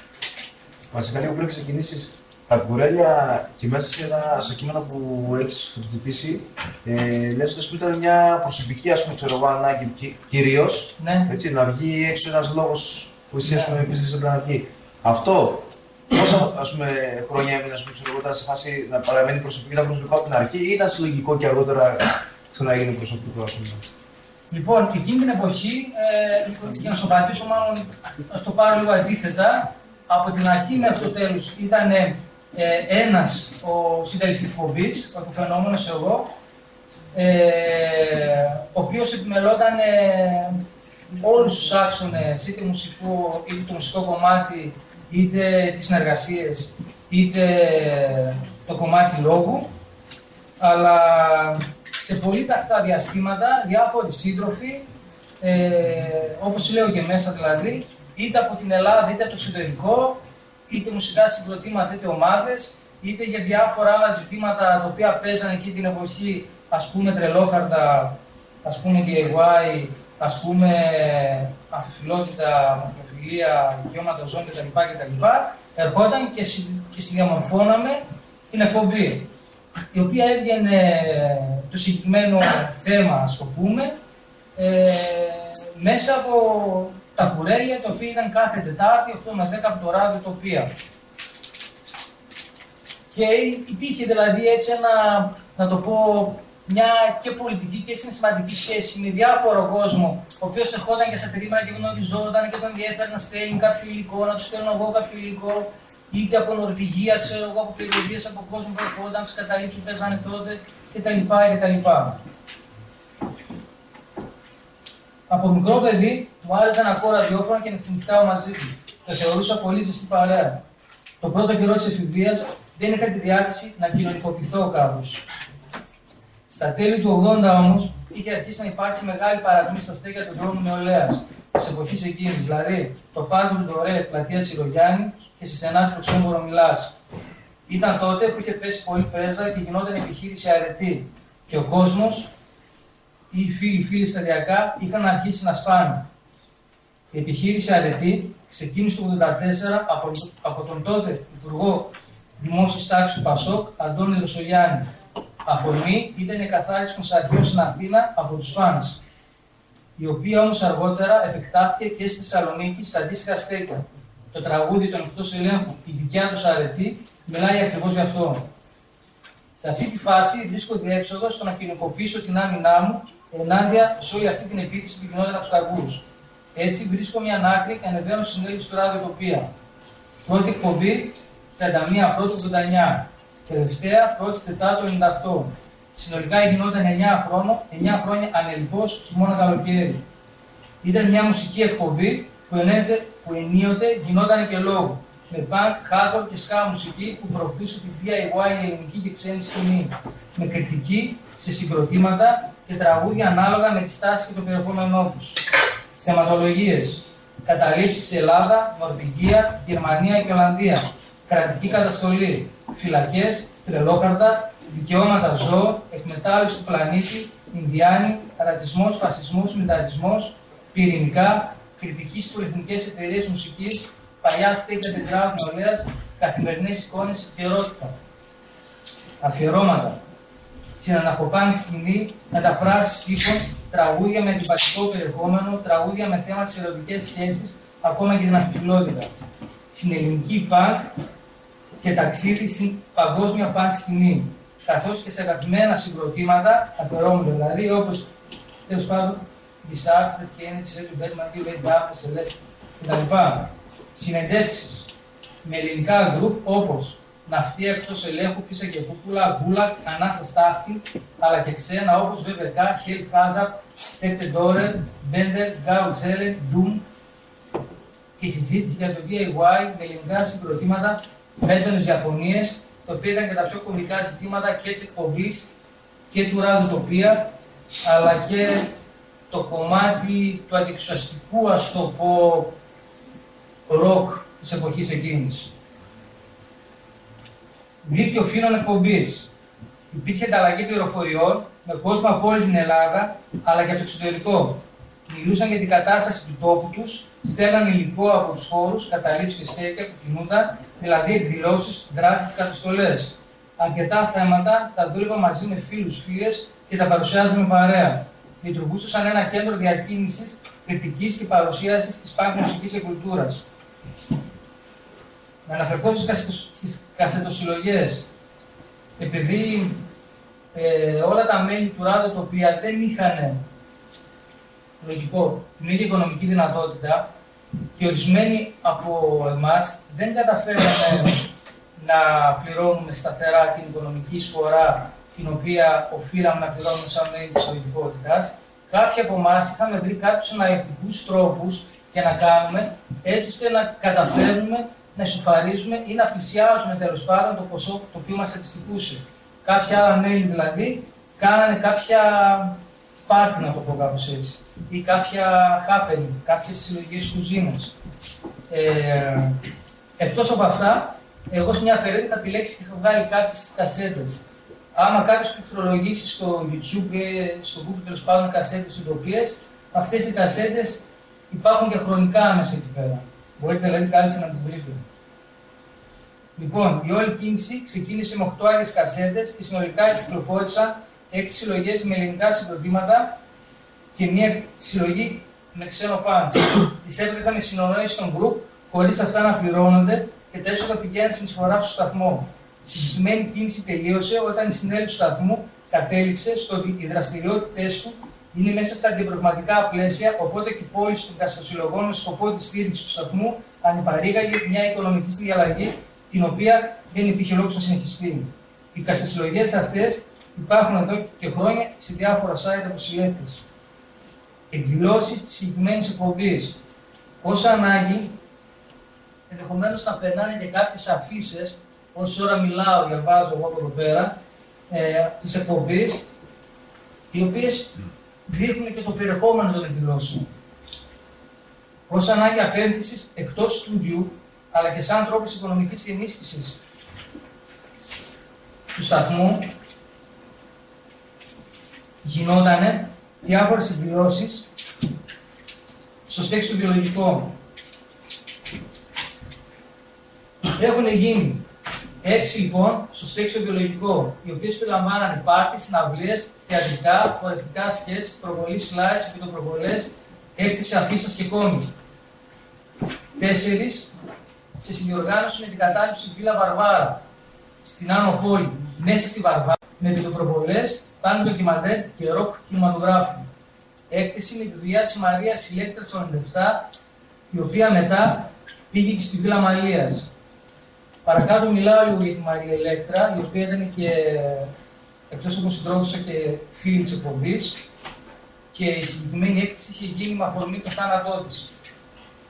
Βασικά, λίγο πριν ξεκινήσεις τα κουρέλια και μέσα σε ένα, στο κείμενο που έχεις φωτοτυπήσει, ε, λες ότι ήταν μια προσωπική ας πούμε, ξέρω, ανάγκη κυρίως. Ναι. Έτσι, να βγει έξω ένας λόγος που εσύ ναι. πίστευε να βγει. Αυτό πόσα ας πούμε, χρόνια έμεινε, ξέρω, ήταν σε φάση να παραμένει προσωπική, ήταν προσωπικό από την αρχή ή ήταν συλλογικό και αργότερα ξαναγίνει προσωπικό, ας πούμε; Λοιπόν, εκείνη την εποχή, ε, για να σου απαντήσω, μάλλον να το πάρω λίγο αντίθετα, από την αρχή μέχρι το τέλος ήταν ε, ένας ο συντελεστής εκπομπής, ο υποφαινόμενο εγώ, ε, ο οποίος επιμελόταν ε, όλους τους άξονες, είτε, μουσικό, είτε το μουσικό κομμάτι, είτε τις συνεργασίες είτε το κομμάτι λόγου, αλλά σε πολύ τακτά διαστήματα διάφοροι σύντροφοι, ε, όπως λέω και μέσα δηλαδή, είτε από την Ελλάδα είτε από το εξωτερικό, είτε μουσικά συγκροτήματα είτε ομάδες, είτε για διάφορα άλλα ζητήματα τα οποία παίζανε εκεί την εποχή, ας πούμε τρελόχαρτα, ας πούμε DIY, ας πούμε αφιφιλότητα, μορφοφιλία, δικαιώματα ζώνη κτλ. κτλ. Ερχόταν και, και συνδιαμορφώναμε την εκπομπή, η οποία έβγαινε το συγκεκριμένο θέμα, ας το πούμε, ε, μέσα από τα κουρέλια, τα οποία ήταν κάθε Τετάρτη, 8 με 10 από το ράδιο τοπία. Και υπήρχε δηλαδή έτσι ένα, να το πω, μια και πολιτική και συναισθηματική σχέση με διάφορο κόσμο, ο οποίος ερχόταν και στα τρίμερα και γνωριζόταν και τον ενδιαφέρει να στέλνει κάποιο υλικό, να τους στέλνω εγώ κάποιο υλικό, είτε από Νορβηγία, ξέρω εγώ, από περιοχέ, από κόσμο που ερχόταν, τις καταλήψεις που παίζανε τότε κτλ. κτλ. Από μικρό παιδί μου άρεσε να ακούω ραδιόφωνο και να ξενυχτάω μαζί του. Το θεωρούσα πολύ ζεστή παρέα. Το πρώτο καιρό της εφηβείας δεν είχα τη διάθεση να κοινωνικοποιηθώ κάπω. Στα τέλη του 80 όμως είχε αρχίσει να υπάρχει μεγάλη παραδείγμα στα στέκια του δρόμου νεολαίας της εποχής εκείνης, δηλαδή το πάρκο του Ντορέ, πλατεία Τσιρογιάννη και στη στενά του Ξέμπορο Μιλάς. Ήταν τότε που είχε πέσει πολύ πρέζα και γινόταν επιχείρηση αρετή. Και ο κόσμος, ή οι φίλοι φίλοι σταδιακά, είχαν αρχίσει να σπάνε. Η επιχείρηση αρετή ξεκίνησε το 1984 από, από τον τότε Υπουργό Δημόσιας Τάξης του Πασόκ, Αντώνη Λοσογιάννη, Αφορμή ήταν η καθάριση των Σαρχείων στην Αθήνα από τους φαν, η οποία όμως αργότερα επεκτάθηκε και στη Θεσσαλονίκη στα αντίστοιχα στέκια. Το τραγούδι των εκτός ελέγχου, η δικιά τους αρετή, μιλάει ακριβώς γι' αυτό. Σε αυτή τη φάση βρίσκω διέξοδο στο να κοινωνικοποιήσω την άμυνά μου ενάντια σε όλη αυτή την επίθεση που γινόταν από τους καρπούς. Έτσι βρίσκω μια άκρη και ανεβαίνω συνέλευση του ραδιοτοπία. Πρώτη εκπομπή 31 Πρώτου 89. Τελευταία, πρώτη Τετάρτου 98. Συνολικά γινόταν 9 χρόνια, 9 χρόνια ανελειπώς χειμώνα καλοκαίρι. Ήταν μια μουσική εκπομπή που, ενέτε, που ενίοτε γινόταν και λόγο. Με punk, hardcore και ska μουσική που προωθούσε την DIY ελληνική και ξένη σκηνή. Με κριτική σε συγκροτήματα και τραγούδια ανάλογα με τη στάση και το περιεχόμενό τους. Θεματολογίες. Καταλήψεις σε Ελλάδα, Νορβηγία, Γερμανία και Ολλανδία. Κρατική καταστολή φυλακές, τρελόκαρτα, δικαιώματα ζώων, εκμετάλλευση του πλανήτη, Ινδιάνοι, ρατσισμός, φασισμός, μηταρισμό, πυρηνικά, κριτικής στι πολυεθνικέ εταιρείες μουσικής, παλιά στέκια τετράδου νεολαίας, καθημερινές εικόνες, επικαιρότητα. Αφιερώματα. Συναναχοπάνη σκηνή, μεταφράσεις τύπων, τραγούδια με αντιπατικό περιεχόμενο, τραγούδια με θέμα τι ερωτικές σχέσεις, ακόμα και την αμφιβολότητα. Συνελληνική πανκ, και ταξίδι στην παγκόσμια πάντη σκηνή, καθώς και σε αγαπημένα συγκροτήματα, αφαιρόμενα δηλαδή, όπως τέλος πάντων Disarts, Death Kennedy, Selby Batman, Bill Late Duff, Select κτλ. Συνεντεύξεις με ελληνικά γκρουπ όπως Ναυτία εκτός ελέγχου, Πίσα και Πούπουλα, Γκούλα, Ανάσα Στάχτη, αλλά και ξένα όπως VVK, Hell Hazard, Tete Dorer, Bender, Gau Zelen, Doom και συζήτηση για το DIY με ελληνικά συγκροτήματα με έντονες διαφωνίες, το οποίο ήταν και τα πιο κομβικά ζητήματα και της εκπομπής και του τοπία, αλλά και το κομμάτι του αντιξουσιαστικού, ας το πω, ροκ της εποχής εκείνης. Δίκτυο φίλων εκπομπής. Υπήρχε ανταλλαγή πληροφοριών με κόσμο από όλη την Ελλάδα, αλλά και από το εξωτερικό. Μιλούσαν για την κατάσταση του τόπου τους στέλναν υλικό από τους χώρους, καταλήψεις και στέκια που κινούνταν, δηλαδή εκδηλώσεις, δράσεις, καταστολέ. Αρκετά θέματα τα δούλευα μαζί με φίλους, φίλες και τα παρουσιάζαμε παρέα. Λειτουργούσε σαν ένα κέντρο διακίνησης, κριτικής και παρουσίασης της πάνκ μουσική και κουλτούρας. Να αναφερθώ στις κασετοσυλλογές. Επειδή ε, όλα τα μέλη του Ράδο, τα οποία δεν είχαν λογικό την ίδια οικονομική δυνατότητα, και ορισμένοι από εμάς δεν καταφέραμε να πληρώνουμε σταθερά την οικονομική εισφορά την οποία οφείλαμε να πληρώνουμε σαν μέλη της οδηγότητα. Κάποιοι από εμάς είχαμε βρει κάποιους αναλυτικούς τρόπους για να κάνουμε έτσι ώστε να καταφέρουμε να ισοφαρίζουμε ή να πλησιάζουμε τέλος πάντων το ποσό το οποίο μας αντιστοιχούσε. Κάποια άλλα μέλη δηλαδή κάνανε κάποια πάρτι, να το πω κάπως έτσι, ή κάποια happening, κάποιες συλλογικέ κουζίνε. Ε, Εκτός από αυτά, εγώ σε μια περίοδο είχα επιλέξει και είχα βγάλει κάποιες κασέτες. Άμα κάποιος πληκτρολογήσει στο YouTube ή στο Google τέλος πάντων κασέτες οποίες αυτές οι κασέτες υπάρχουν και χρονικά μέσα εκεί πέρα. Μπορείτε δηλαδή κάλλιστα να τις βρείτε. Λοιπόν, η όλη κίνηση ξεκίνησε με 8 άλλε κασέτε και συνολικά κυκλοφόρησαν 6 συλλογές με ελληνικά συγκροτήματα και μία συλλογή με ξένο πάνω. Τις έβγαζαν με συνονόηση στον group χωρίς αυτά να πληρώνονται και τα έσοδα πηγαίνουν στην εισφορά στο σταθμό. Η συγκεκριμένη κίνηση τελείωσε όταν η συνέλευση του σταθμού κατέληξε στο ότι οι δραστηριότητέ του είναι μέσα στα αντιπραγματικά πλαίσια, οπότε και η πώληση των καστοσυλλογών με σκοπό της στήριξης του σταθμού ανυπαρήγαγε μια οικονομική διαλλαγή, την οποία δεν υπήρχε λόγος να συνεχιστεί. Οι καστοσυλλογέ αυτές υπάρχουν εδώ και χρόνια σε διάφορα site από συλλέκτες. Εκδηλώσεις της συγκεκριμένης εκπομπής. Όσο ανάγκη, ενδεχομένως να περνάνε και κάποιες αφήσεις, όση ώρα μιλάω, διαβάζω εγώ από εδώ πέρα, ε, της εκπομπής, οι οποίες δείχνουν και το περιεχόμενο των εκδηλώσεων. Ω ανάγκη απέντηση εκτός στούντιου, αλλά και σαν τρόπος οικονομικής ενίσχυσης του σταθμού, γινότανε διάφορες εκδηλώσεις στο στέξι του βιολογικό. Έχουν γίνει έξι λοιπόν στο στέξιο βιολογικό, οι οποίες περιλαμβάνανε πάρτι, συναυλίες, θεατρικά, χορευτικά σκέτς, προβολή slides, φυτοπροβολέ, έκτηση αφίσα και κόμικ. Τέσσερις σε συνδιοργάνωση με την κατάληψη Βίλα Βαρβάρα στην Άνω Πόλη, μέσα στη Βαρβάρα, με φυτοπροβολέ, πάνω ντοκιμαντέρ και ροκ κινηματογράφου. Έκθεση με τη δουλειά της Μαρία Ηλέκτρα το 97, η οποία μετά πήγε και στη Βίλα Μαλίας. Παρακάτω μιλάω λίγο για τη Μαρία Ηλέκτρα, η οποία ήταν και εκτός από συντρόφισσα και φίλη της εκπομπής. Και η συγκεκριμένη έκθεση είχε γίνει με αφορμή το θάνατό τη.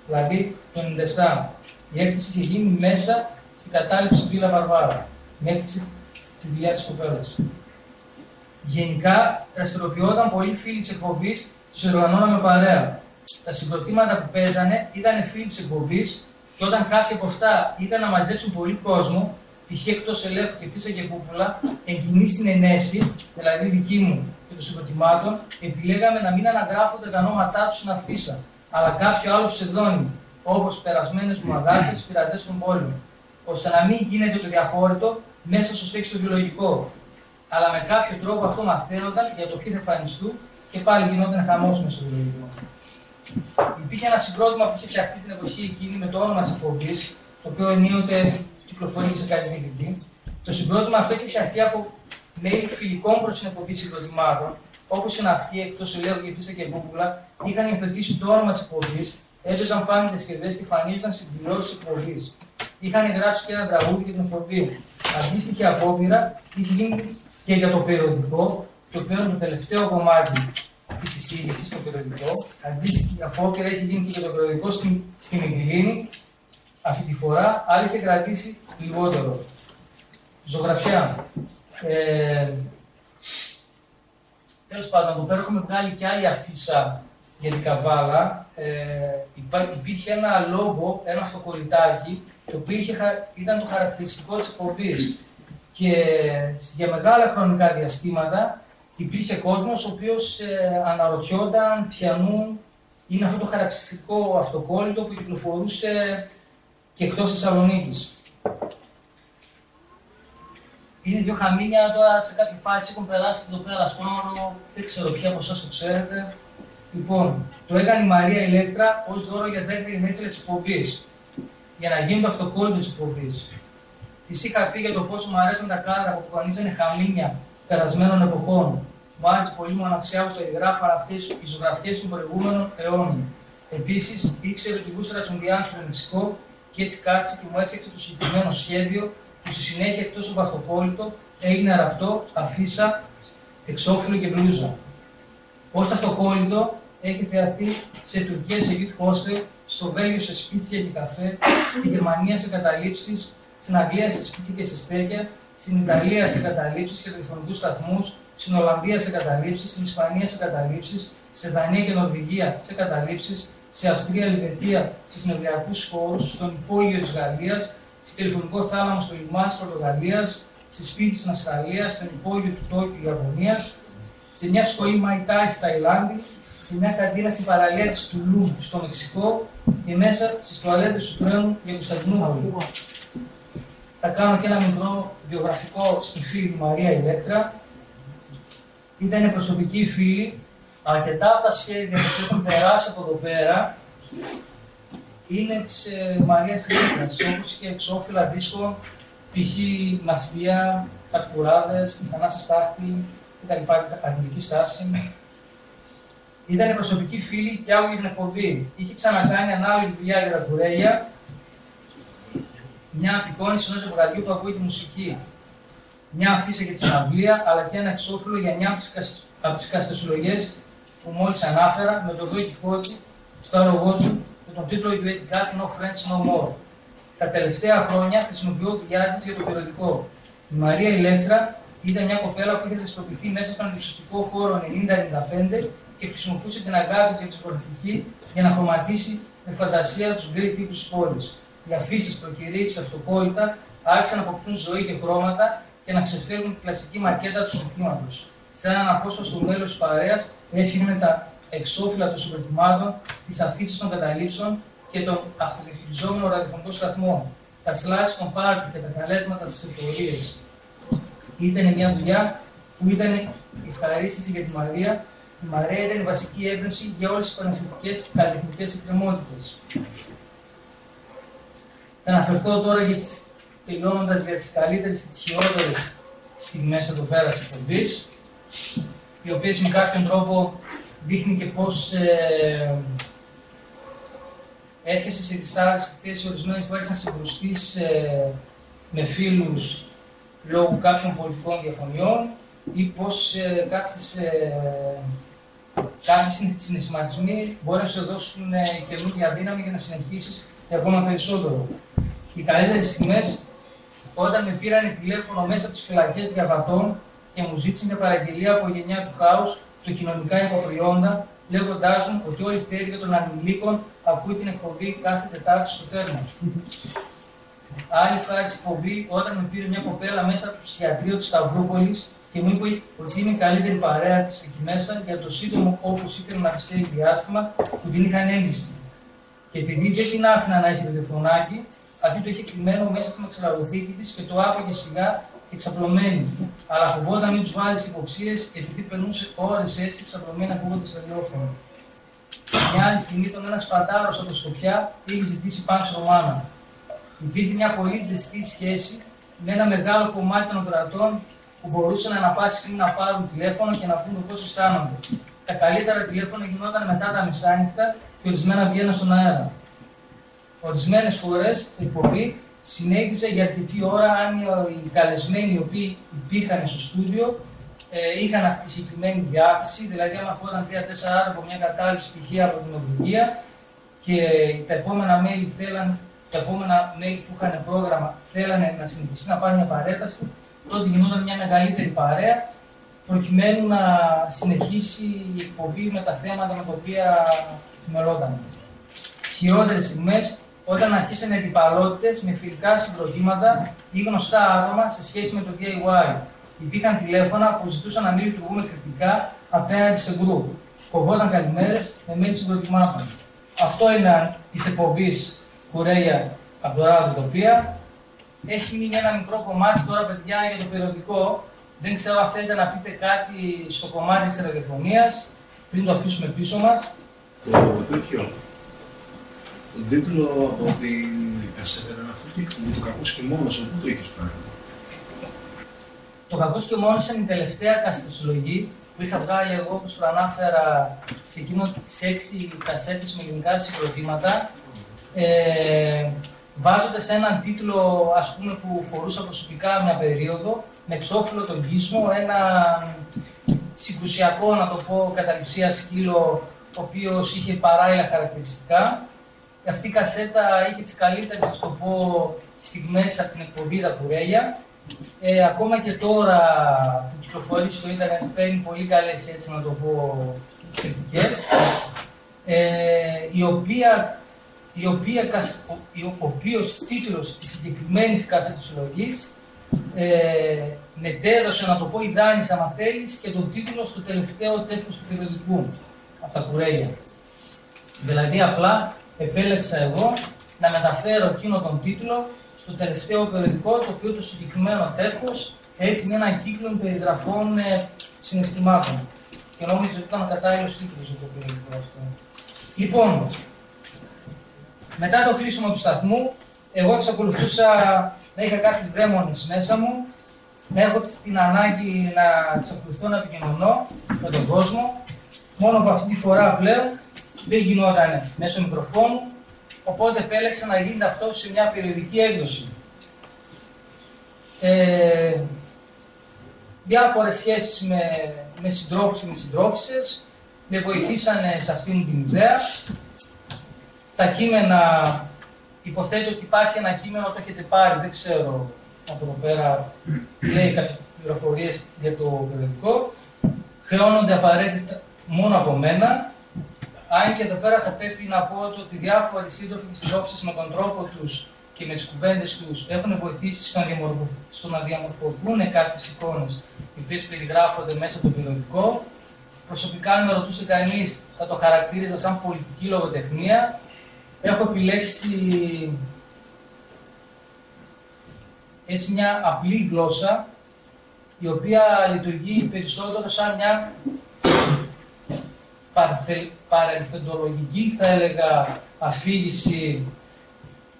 Δηλαδή το 97. Η έκθεση είχε γίνει μέσα στην κατάληψη Βίλα Βαρβάρα. Με έκθεση της δουλειά της κοπέλας. Γενικά δραστηριοποιόταν πολλοί φίλοι της εκπομπής, τους οργανώναμε παρέα. Τα συγκροτήματα που παίζανε ήταν φίλοι της εκπομπής και όταν κάποιοι από αυτά ήταν να μαζέψουν πολύ κόσμο, π.χ. εκτός ελέγχου και πίσω και πούπουλα, εν κοινή συνενέση, δηλαδή δική μου και των συγκροτημάτων, επιλέγαμε να μην αναγράφονται τα ονόματά τους στην αφίσα, αλλά κάποιο άλλο ψευδόνιμο, όπως περασμένες μου αγάπη, πειρατές των πόλεων, ώστε να μην γίνεται το διαχώρητο μέσα στο στέξι βιολογικό. Αλλά με κάποιο τρόπο αυτό μαθαίνονταν για το ποιοι θα εμφανιστούν και πάλι γινόταν χαμός μέσα στο βιολογικό. Υπήρχε ένα συγκρότημα που είχε φτιαχτεί την εποχή εκείνη με το όνομα της εκπομπής, το οποίο ενίοτε κυκλοφορεί σε κάτι DVD. Το συγκρότημα αυτό είχε φτιαχτεί από μέλη φιλικών προ την εκπομπή συγκροτημάτων, όπως είναι αυτοί εκτός ελέγχου και πίστα και κούκουλα, είχαν υιοθετήσει το όνομα της εκπομπής, έπαιζαν πάνω διασκευέ και εμφανίζονταν στι εκδηλώσει της εκπομπής. Είχαν γράψει και ένα τραγούδι για την εκπομπή. Αντίστοιχη απόπειρα είχε γίνει και για το περιοδικό, το οποίο είναι το τελευταίο κομμάτι της εισήγησης στο περιοδικό. Αντίστοιχη απόπειρα έχει γίνει και για το περιοδικό στην, στην Εκδηλίνη. Αυτή τη φορά άλλη είχε κρατήσει λιγότερο. Ζωγραφιά. Ε, Τέλος πάντων, εδώ πέρα έχουμε βγάλει και άλλη αφίσα για την καβάλα. Ε, υπήρχε ένα λόγο, ένα αυτοκολλητάκι, το οποίο είχε, ήταν το χαρακτηριστικό της εκπομπής. Και για μεγάλα χρονικά διαστήματα υπήρχε κόσμος ο οποίος ε, αναρωτιόταν ποιανού είναι αυτό το χαρακτηριστικό αυτοκόλλητο που κυκλοφορούσε και εκτός Θεσσαλονίκης. Είναι δύο χαμίνια τώρα σε κάποια φάση έχουν περάσει εδώ πέρας σπρώμαρο, δεν ξέρω ποια από εσάς το ξέρετε. Λοιπόν, το έκανε η Μαρία Ηλέκτρα ως δώρο για δεύτερη γενέθλια της εκπομπής, για να γίνει το αυτοκόλλητο της εκπομπής. Της είχα πει για το πόσο μου αρέσαν τα κάδρα που εμφανίζανε χαμίνια περασμένων εποχών. Μου άρεσε πολύ μοναξιά που περιγράφαν αυτέ οι ζωγραφιέ των προηγούμενων αιώνων. Επίσης, ήξερε ότι γούσταρα τσουμπιάν στο Μεξικό και έτσι κάτσε και μου έφτιαξε το συγκεκριμένο σχέδιο που στη συνέχεια εκτός από αυτοπόλητο έγινε αραυτό, αφίσα, εξώφυλλο και μπλούζα. Ω το αυτοκόλλητο έχει θεαθεί σε Τουρκία σε youth hostel στο Βέλγιο σε σπίτια και καφέ, στη Γερμανία σε καταλήψεις, στην Αγγλία σε σπίτια και σε στέκια, στην Ιταλία σε καταλήψεις και τηλεφωνικούς σταθμούς, στην Ολλανδία σε καταλήψεις, στην Ισπανία σε καταλήψεις, σε Δανία και Νορβηγία σε καταλήψεις, σε Αυστρία, Ελβετία, σε συνεδριακού χώρους, στον υπόγειο της Γαλλίας, σε τηλεφωνικό θάλαμο στο λιμάνι της Πορτογαλία, σε σπίτι στην Αυστραλία, στον υπόγειο του Τόκιου Ιαπωνίας, σε μια σχολή Μαϊτάι στη Ταϊλάνδης, σε μια καντίνα στην παραλία της Τουλούμ στο Μεξικό και μέσα στις τουαλέτες του τρένου για Κωνσταντινούπολη. Θα κάνω και ένα μικρό βιογραφικό στη φίλη του Μαρία Ηλέκτρα. Ήταν προσωπική φίλη. Αρκετά από τα σχέδια που έχουν περάσει από εδώ πέρα είναι της ε, Μαρίας Ηλέκτρα. Όπως και εξώφυλλα δίσκων, π.χ. ναυτία, κατκουράδε, μηχανά στάχτη κτλ. Αγγλική στάση. Ήταν προσωπική φίλη και άλλο για την εκπομπή. Είχε ξανακάνει ανάλογη δουλειά για τα κουρέλια μια απεικόνηση ενός ζευγαριού που ακούει τη μουσική, μια αφίσα για τη συναυλία, αλλά και ένα εξώφυλλο για μια από τις καστεσολογίες που μόλις ανάφερα με τον Δόκη Χόκη στο άρογό του με τον τίτλο You ain't got no friends no more. Τα τελευταία χρόνια χρησιμοποιώ δουλειά της για το περιοδικό. Η Μαρία Ηλέκτρα ήταν μια κοπέλα που είχε δραστηριοποιηθεί μέσα στον αντιξωτικό χώρο 90-95 και χρησιμοποιούσε την αγάπη της εξωτερική για να χρωματίσει με φαντασία τους γκρι τύπους της πόλης οι αφήσεις, προκηρύξεις, αυτοκόλλητα άρχισαν να αποκτούν ζωή και χρώματα και να ξεφεύγουν τη κλασική μακέτα του συνθήματος. Σε έναν απόσπαστο μέλος της παρέας έφυγαν τα εξώφυλλα των συγκροτημάτων, τις αφήσεις των καταλήψεων και των αυτοδιαχειριζόμενων ραδιοφωνικών σταθμών, τα slides των πάρτι και τα καλέσματα στις εφορίε. Ήταν μια δουλειά που ήταν η ευχαρίστηση για τη Μαρία. Η Μαρία ήταν η βασική έμπνευση για όλες τις πανεπιστημιακέ καλλιτεχνικές εκκρεμότητες. Θα αναφερθώ τώρα για τις, τελειώνοντας για τις καλύτερες και τις χειρότερες στιγμές εδώ πέρα της εκπομπής, οι οποίες με κάποιον τρόπο δείχνει και πώς ε, έρχεσαι σε δυσάρεστη θέση ορισμένες φορές να συγκρουστείς ε, με φίλους λόγω κάποιων πολιτικών διαφωνιών ή πώς ε, κάποιες, ε, κάποιοι συναισθηματισμοί μπορεί να σου δώσουν ε, καινούργια δύναμη για να συνεχίσεις και ακόμα περισσότερο. Οι καλύτερες στιγμές όταν με πήραν τηλέφωνο μέσα από τις φυλακές διαβατών και μου ζήτησαν μια παραγγελία από γενιά του χάους, το κοινωνικά υποπροϊόντα, λέγοντάς μου ότι όλη η πτέρυγα των ανηλίκων ακούει την εκπομπή κάθε Τετάρτη στο τέρμα. Άλλη φράση εκπομπή όταν με πήρε μια κοπέλα μέσα από το ψυχιατρίο της Σταυρούπολης και μου είπε ότι είναι η καλύτερη παρέα της εκεί μέσα για το σύντομο όπως ήθελε να πιστεύει διάστημα που την είχαν έγκριστη. Και επειδή δεν την άφηνα να έχει τηλεφωνάκι, αυτή το είχε κλειμένο μέσα στην εξελαγωθήκη της και το άκουγε σιγά και ξαπλωμένη. Αλλά φοβόταν μην τους βάλεις υποψίες επειδή περνούσε ώρες έτσι ξαπλωμένη ακούγοντας το ραδιόφωνο. Μια άλλη στιγμή τον ένας σπατάρο από το Σκοπιά είχε ζητήσει πάνω Ρωμάνα. Υπήρχε μια πολύ ζεστή σχέση με ένα μεγάλο κομμάτι των κρατών που μπορούσαν να πάση στιγμή να πάρουν τηλέφωνο και να πούνε πώς αισθάνονται. Τα καλύτερα τηλέφωνα γινόταν μετά τα μεσάνυχτα και ορισμένα βγαίναν στον αέρα. Ορισμένες φορές η εκπομπή συνέχιζε για αρκετή ώρα αν οι καλεσμένοι οι οποίοι υπήρχαν στο στούντιο ε, είχαν αυτή τη συγκεκριμένη διάθεση, δηλαδή αν ερχόταν 3-4 άτομα από μια κατάλληλη στοιχεία από την οδηγία και τα επόμενα μέλη θέλαν, τα επόμενα μέλη που είχαν πρόγραμμα θέλανε να συνεχίσει να πάρουν μια παρέταση, τότε γινόταν μια μεγαλύτερη παρέα προκειμένου να συνεχίσει η εκπομπή με τα θέματα με τα οποία μελόταν. Χειρότερες στιγμές όταν αρχίσαν αντιπαλότητες με φιλικά συγκροτήματα ή γνωστά άτομα σε σχέση με το DIY. Υπήρχαν τηλέφωνα που ζητούσαν να μην λειτουργούμε κριτικά απέναντι σε γκρουπ. Κοβόταν καλημέρες με μέλη συγκροτημάτων. Αυτό είναι της εκπομπής Κουρέια από το Ράδο Τοπία. Έχει μείνει ένα μικρό κομμάτι τώρα, παιδιά, για το περιοδικό. Δεν ξέρω αν θέλετε να πείτε κάτι στο κομμάτι της ραδιοφωνίας πριν το αφήσουμε πίσω μας. Το τέτοιο τον τίτλο από την αυτό και το κακό και μόνος, πού το είχες πάρει; Το κακό και μόνος ήταν η τελευταία καστοσυλλογή που είχα βγάλει εγώ, όπως προανάφερα, σε εκείνο τις έξι κασέτες με ελληνικά συγκροτήματα. Ε, Βάζοντας έναν τίτλο ας πούμε, που φορούσα προσωπικά μια περίοδο, με εξώφυλλο τον κύσμο, ένα συγκρουσιακό, να το πω, καταληψία σκύλο, ο οποίος είχε παράλληλα χαρακτηριστικά Αυτή η κασέτα είχε τις καλύτερες, θα το πω, στιγμές από την εκπομπή τα κουρέλια. Ε, ακόμα και τώρα που κυκλοφορεί στο ίντερνετ παίρνει πολύ καλές, έτσι να το πω, κριτικές. Ε, η οποία, η οποία, ο, ο οποίος τίτλος της συγκεκριμένης κασέτης ε, μετέδωσε, να το πω, η Δάνης, άμα θέλεις, και τον τίτλο στο τελευταίο τέφος του περιοδικού, από τα κουρέλια. Δηλαδή, απλά επέλεξα εγώ να μεταφέρω εκείνο τον τίτλο στο τελευταίο περιοδικό, το οποίο το συγκεκριμένο τέφος έχει ένα κύκλο περιγραφών ε, συναισθημάτων. Και νόμιζα ότι ήταν ο κατάλληλος τίτλος για το περιοδικό αυτό. Λοιπόν, μετά το κλείσιμο του σταθμού, εγώ εξακολουθούσα να είχα κάποιους δαίμονες μέσα μου, να έχω την ανάγκη να εξακολουθώ να επικοινωνώ με τον κόσμο, μόνο που αυτή τη φορά πλέον δεν γινόταν μέσω μικροφόνου, οπότε επέλεξα να γίνει αυτό σε μια περιοδική έκδοση. Ε, διάφορες σχέσεις με, με συντρόφους και με συντρόφισσες με βοηθήσανε σε αυτήν την ιδέα. Τα κείμενα, υποθέτω ότι υπάρχει ένα κείμενο, το έχετε πάρει, δεν ξέρω από εδώ πέρα, λέει κάποιες πληροφορίες για το περιοδικό. Χρεώνονται απαραίτητα μόνο από μένα, αν και εδώ πέρα θα πρέπει να πω ότι διάφοροι σύντροφοι και συντρόφισσες με τον τρόπο τους και με τις κουβέντες τους έχουν βοηθήσει στο να, διαμορφωθούν κάποιες εικόνες οι οποίες περιγράφονται μέσα από το περιοδικό. Προσωπικά, αν με ρωτούσε κανείς, θα το χαρακτήριζα σαν πολιτική λογοτεχνία. Έχω επιλέξει έτσι μια απλή γλώσσα, η οποία λειτουργεί περισσότερο σαν μια παρελθοντολογική, θα έλεγα, αφήγηση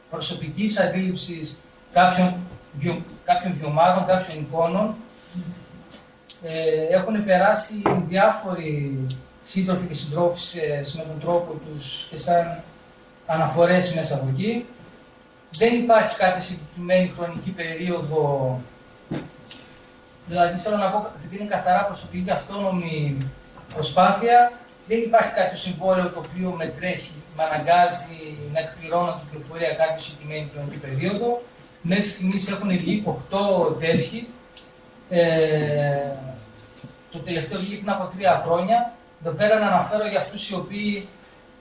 προσωπικής αντίληψης κάποιων, βιο, κάποιων βιομάδων, κάποιων εικόνων. Ε, έχουν περάσει διάφοροι σύντροφοι και συντρόφισσες με τον τρόπο τους και σαν αναφορές μέσα από εκεί. Δεν υπάρχει κάποια συγκεκριμένη χρονική περίοδο Δηλαδή, θέλω να πω, επειδή είναι καθαρά προσωπική και αυτόνομη προσπάθεια, δεν υπάρχει κάποιο συμβόλαιο το οποίο με τρέχει, με αναγκάζει να εκπληρώνω την πληροφορία κάποια συγκεκριμένη χρονική περίοδο. Μέχρι στιγμής έχουν βγει 8 τέτοιοι. Ε, το τελευταίο βγήκε πριν από τρία χρόνια. Εδώ πέρα να αναφέρω για αυτούς οι οποίοι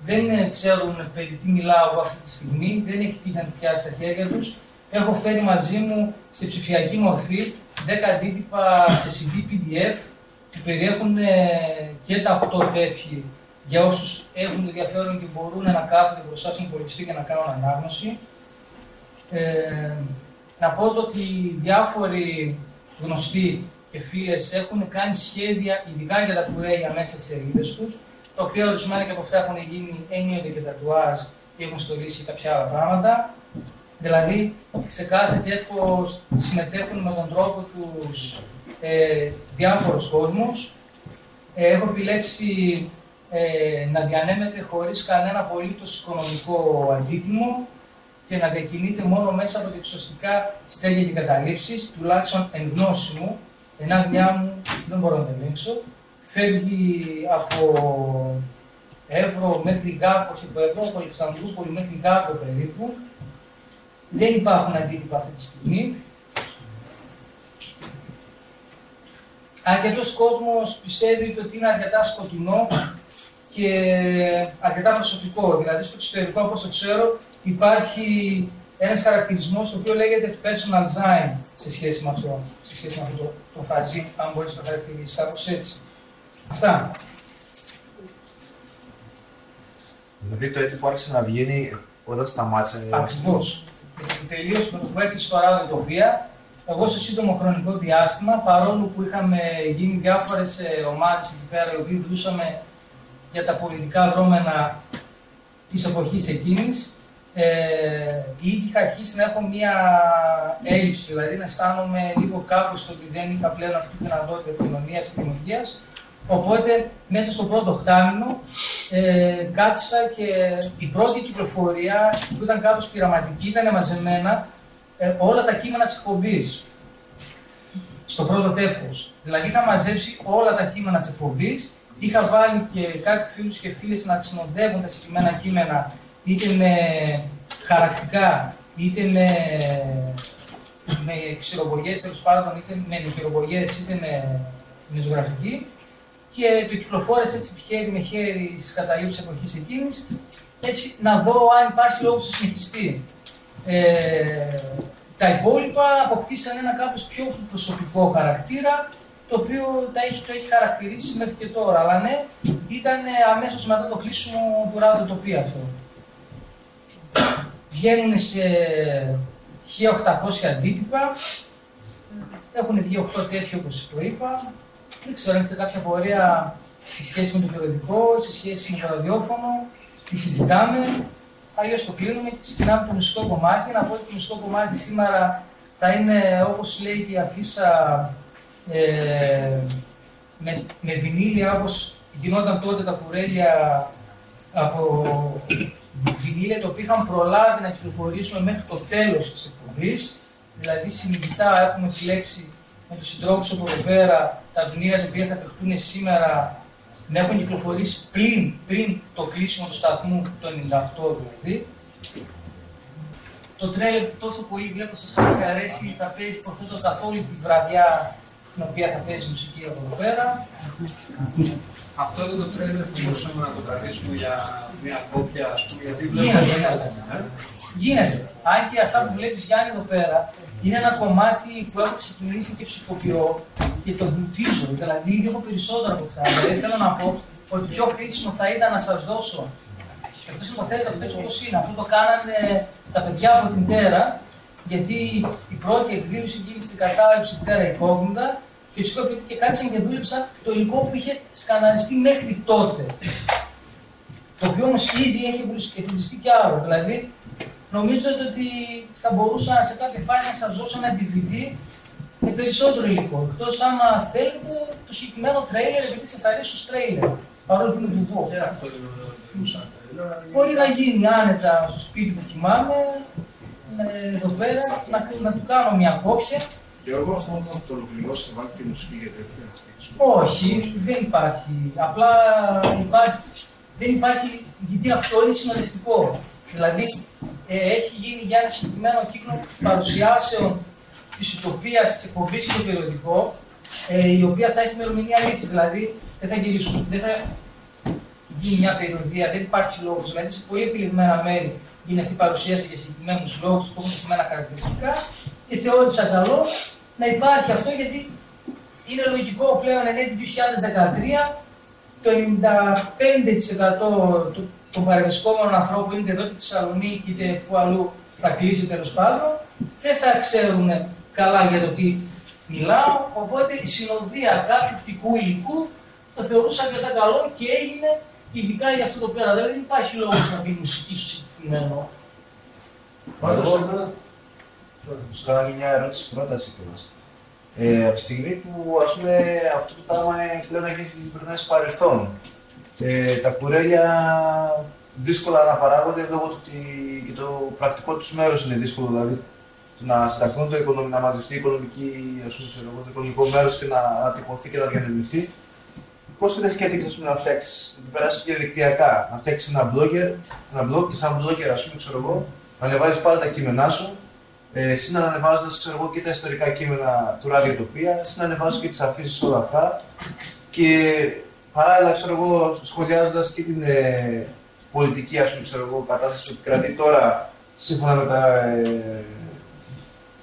δεν ξέρουν περί τι μιλάω εγώ αυτή τη στιγμή, δεν έχει τύχει να πιάσει στα χέρια τους. Έχω φέρει μαζί μου σε ψηφιακή μορφή 10 αντίτυπα σε CD PDF που περιέχουν και τα 8 τέτοιοι για όσους έχουν ενδιαφέρον και μπορούν να κάθονται μπροστά στον υπολογιστή και να κάνουν ανάγνωση. Ε, να πω ότι διάφοροι γνωστοί και φίλες έχουν κάνει σχέδια ειδικά για τα κουρέλια μέσα στις σελίδες τους, τα οποία ορισμένα και από αυτά έχουν γίνει έννοια και τατουάζ ή έχουν στολίσει κάποια άλλα πράγματα. Δηλαδή, σε κάθε τέτοιο συμμετέχουν με τον τρόπο τους ε, διάφορους κόσμους. Ε, έχω επιλέξει ε, να διανέμεται χωρίς κανένα απολύτως οικονομικό αντίτιμο και να διακινείται μόνο μέσα από εξωστικά στέλια και καταλήψεις, τουλάχιστον εν γνώση μου, ένα δουλειά μου δεν μπορώ να ελέγξω, φεύγει από Εύρο μέχρι Γάβο, όχι από Εύρο, από Αλεξανδρούπολη μέχρι Γάβο περίπου. Δεν υπάρχουν αντίτυπα αυτή τη στιγμή. Αρκετός κόσμος πιστεύει ότι είναι αρκετά σκοτεινό και αρκετά προσωπικό. Δηλαδή, στο εξωτερικό, όπως το ξέρω, υπάρχει ένας χαρακτηρισμός το οποίος λέγεται personal design σε σχέση με αυτό, σε σχέση με αυτό το, το φαζί, αν μπορείς να το χαρακτηρίσει κάπως έτσι. Αυτά. Δηλαδή το έτοιμο άρχισε να βγαίνει όταν σταμάτησε. Ακριβώς. Τελείωσε με το που έκλεισε το ράδο Ηθοποιία, εγώ σε σύντομο χρονικό διάστημα, παρόλο που είχαμε γίνει διάφορες ομάδες εκεί πέρα, οι οποίοι δούσαμε για τα πολιτικά δρόμενα της εποχής εκείνης, ε, ήδη είχα αρχίσει να έχω μία έλλειψη, δηλαδή να αισθάνομαι λίγο κάπου στο ότι δεν είχα πλέον αυτή τη δυνατότητα επικοινωνίας και κοινωνία. Οπότε, μέσα στο πρώτο χτάμινο, ε, κάθισα και η πρώτη κυκλοφορία, που ήταν κάπως πειραματική, ήταν μαζεμένα ε, όλα τα κείμενα της εκπομπής στο πρώτο τεύχος. Δηλαδή είχα μαζέψει όλα τα κείμενα της εκπομπής, είχα βάλει και κάποιους φίλους και φίλες να τις συνοδεύουν τα συγκεκριμένα κείμενα είτε με χαρακτικά, είτε με, με ξηροπογιές τέλος πάντων, είτε με νοικηροπογιές, είτε με, με ζωγραφική και το κυκλοφόρησε έτσι χέρι με χέρι στις καταλήψει εποχής εκείνης, έτσι να δω αν υπάρχει λόγος να συνεχιστεί. Ε, τα υπόλοιπα αποκτήσαν ένα κάπως πιο προσωπικό χαρακτήρα, το οποίο τα έχει, το έχει χαρακτηρίσει μέχρι και τώρα. Αλλά ναι, ήταν αμέσως μετά το κλείσιμο του ράδιο αυτό. Βγαίνουν σε 1800 αντίτυπα, έχουν βγει 8 τέτοιο όπως το είπα. Δεν ξέρω αν έχετε κάποια πορεία σε σχέση με το περιοδικό, σε σχέση με το ραδιόφωνο, τι συζητάμε. Αλλιώ το κλείνουμε και ξεκινάμε το μουσικό κομμάτι. Να πω ότι το μουσικό κομμάτι σήμερα θα είναι όπως λέει και η αφίσα ε, με, με βινίλια όπως γινόταν τότε τα κουρέλια από βινίλια το οποίο είχαν προλάβει να κυκλοφορήσουμε μέχρι το τέλος της εκπομπής. Δηλαδή συνειδητά έχουμε επιλέξει με τους συντρόφους από εδώ πέρα τα βινίλια τα οποία θα παιχτούν σήμερα να έχουν κυκλοφορήσει πριν, πριν το κλείσιμο του σταθμού το 98 δηλαδή. Το τρέλερ τόσο πολύ βλέπω σας έχει αρέσει, θα παίζεις υποθέτω καθ' όλη τη βραδιά την οποία θα παίζει μουσική από εδώ πέρα. Αυτό εδώ το τρέλερ θα μπορούσαμε να το κρατήσουμε για μια κόπια, ας πούμε, γιατί βλέπουμε... Γίνεται, γίνεται. Αν και αυτά που βλέπεις Γιάννη εδώ πέρα, είναι ένα κομμάτι που έχω ξεκινήσει και ψηφοποιώ και το μπουτίζω. Δηλαδή, έχω περισσότερο από αυτά. Δηλαδή, θέλω να πω ότι πιο χρήσιμο θα ήταν να σας δώσω. Εκτό αν το θέλετε αυτό όπως είναι, αυτό το κάνανε τα παιδιά από την Τέρα, γιατί η πρώτη εκδήλωση γίνει στην κατάληψη την Τέρα Υπόγνωτα και του είπα και κάτσαν και δούλεψαν το υλικό που είχε σκαναριστεί μέχρι τότε. Το οποίο όμως ήδη έχει εμπλουτιστεί κι άλλο. Δηλαδή, νομίζω ότι θα μπορούσα σε κάποια φάση να σας δώσω ένα DVD με περισσότερο υλικό. Εκτός άμα θέλετε το συγκεκριμένο τρέιλερ, επειδή σας αρέσει το τρέιλερ. Παρόλο που είναι βουβό. Και αυτό δεν Μπορεί να γίνει άνετα στο σπίτι που κοιμάμαι, εδώ πέρα, να, να του κάνω μια κόπια. Γιώργο, αυτό να το ολοκληρώσει, θα βάλει και μουσική για τέτοια. Όχι, δεν υπάρχει. Απλά υπάρχει, δεν υπάρχει, γιατί αυτό είναι συνοδευτικό. Δηλαδή, ε, έχει γίνει για ένα συγκεκριμένο κύκλο παρουσιάσεων της ουτοπίας της εκπομπής και το περιοδικό, ε, η οποία θα έχει μερομηνία λήξη. Δηλαδή, δεν θα, γυρίσουν, δεν θα γίνει μια περιοδία, δεν υπάρχει λόγο. Δηλαδή, σε πολύ επιλεγμένα μέρη είναι αυτή η παρουσίαση για συγκεκριμένους λόγου που έχουν συγκεκριμένα χαρακτηριστικά και θεώρησα καλό να υπάρχει αυτό γιατί είναι λογικό πλέον εν έτη 2013 το 95% των παρευρισκόμενων ανθρώπων είτε εδώ στη Θεσσαλονίκη είτε που αλλού θα κλείσει τέλος πάντων, δεν θα ξέρουν καλά για το τι μιλάω, οπότε η συνοδεία κάποιου πτικού υλικού το θεωρούσα αρκετά καλό και έγινε ειδικά για αυτό το πέρα. Δηλαδή δεν υπάρχει λόγος να μπει μουσική στο συγκεκριμένο. Πάντως, σου κάνω μια ερώτηση πρόταση κιόλας. Ε, από τη στιγμή που ας πούμε, αυτό το πράγμα πλέον έχει γυρνάει στο παρελθόν, ε, τα κουρέλια δύσκολα να παράγονται λόγω του ότι και το πρακτικό τους μέρος είναι δύσκολο. Δηλαδή, να συνταχθούν το οικονομικό, να μαζευτεί η οικονομική, ας πούμε, ξέρω, το οικονομικό μέρος και να ανατυπωθεί και να διανεμηθεί. Πώς δεν σκέφτηκες να φτιάξεις, να περάσεις διαδικτυακά, να φτιάξεις ένα blogger, ένα blog και σαν blogger, ας πούμε, ξέρω εγώ, να ανεβάζεις πάρα τα κείμενά σου, ε, εσύ να ανεβάζει και τα ιστορικά κείμενα του ραδιοτοπία, εσύ να ανεβάζεις και τις αφήσεις όλα αυτά. Και παράλληλα, ξέρω εγώ, σχολιάζοντας και την ε, πολιτική ας πούμε, ξέρω εγώ, κατάσταση που επικρατεί τώρα, σύμφωνα με τα ε,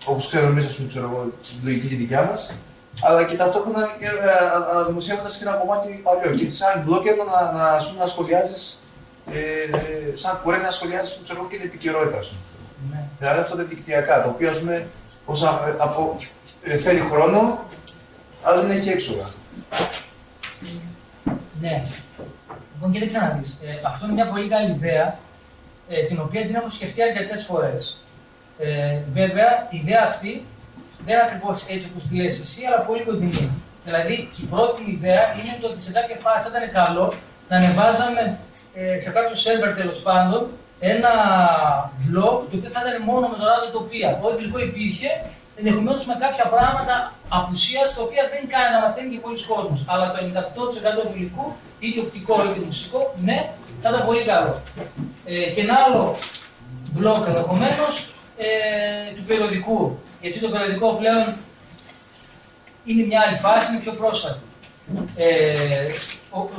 όπως ξέρουμε εμείς, ξέρω εγώ, την λογική τη δικιά μας, αλλά και ταυτόχρονα και ε, αναδημοσιεύοντας και ένα κομμάτι παλιό. Και σαν blogger να, να, ας πούμε, να σχολιάζεις, ε, σαν κουρέ να σχολιάζεις ξέρω, και την επικαιρότητα. Ας πούμε. Ναι. Δηλαδή αυτά τα δικτυακά, το οποίο ας πούμε, ως, από, ε, θέλει χρόνο, αλλά δεν έχει έξοδα. Ναι. Λοιπόν, κοίταξε να δει. Ε, αυτό είναι μια πολύ καλή ιδέα, ε, την οποία την έχω σκεφτεί αρκετές φορές. Ε, βέβαια, η ιδέα αυτή δεν είναι ακριβώς έτσι όπως τη λες εσύ, αλλά πολύ κοντινή. Δηλαδή, η πρώτη ιδέα είναι το ότι σε κάποια φάση ήταν καλό να ανεβάζαμε ε, σε κάποιο σερβερ τέλος πάντων ένα blog το οποίο θα ήταν μόνο με το ράδιο τοπία. Ό,τι υλικό υπήρχε, ενδεχομένως με κάποια πράγματα απουσίας τα οποία δεν κάνει να μαθαίνει και πολλοί κόσμος. Αλλά το 98% του υλικού, είτε οπτικό είτε μουσικό, ναι, Θα ήταν πολύ καλό. Ε, και ένα άλλο μπλοκ ενδεχομένως ε, του περιοδικού. Γιατί το περιοδικό πλέον είναι μια άλλη φάση, είναι πιο πρόσφατη. Ε,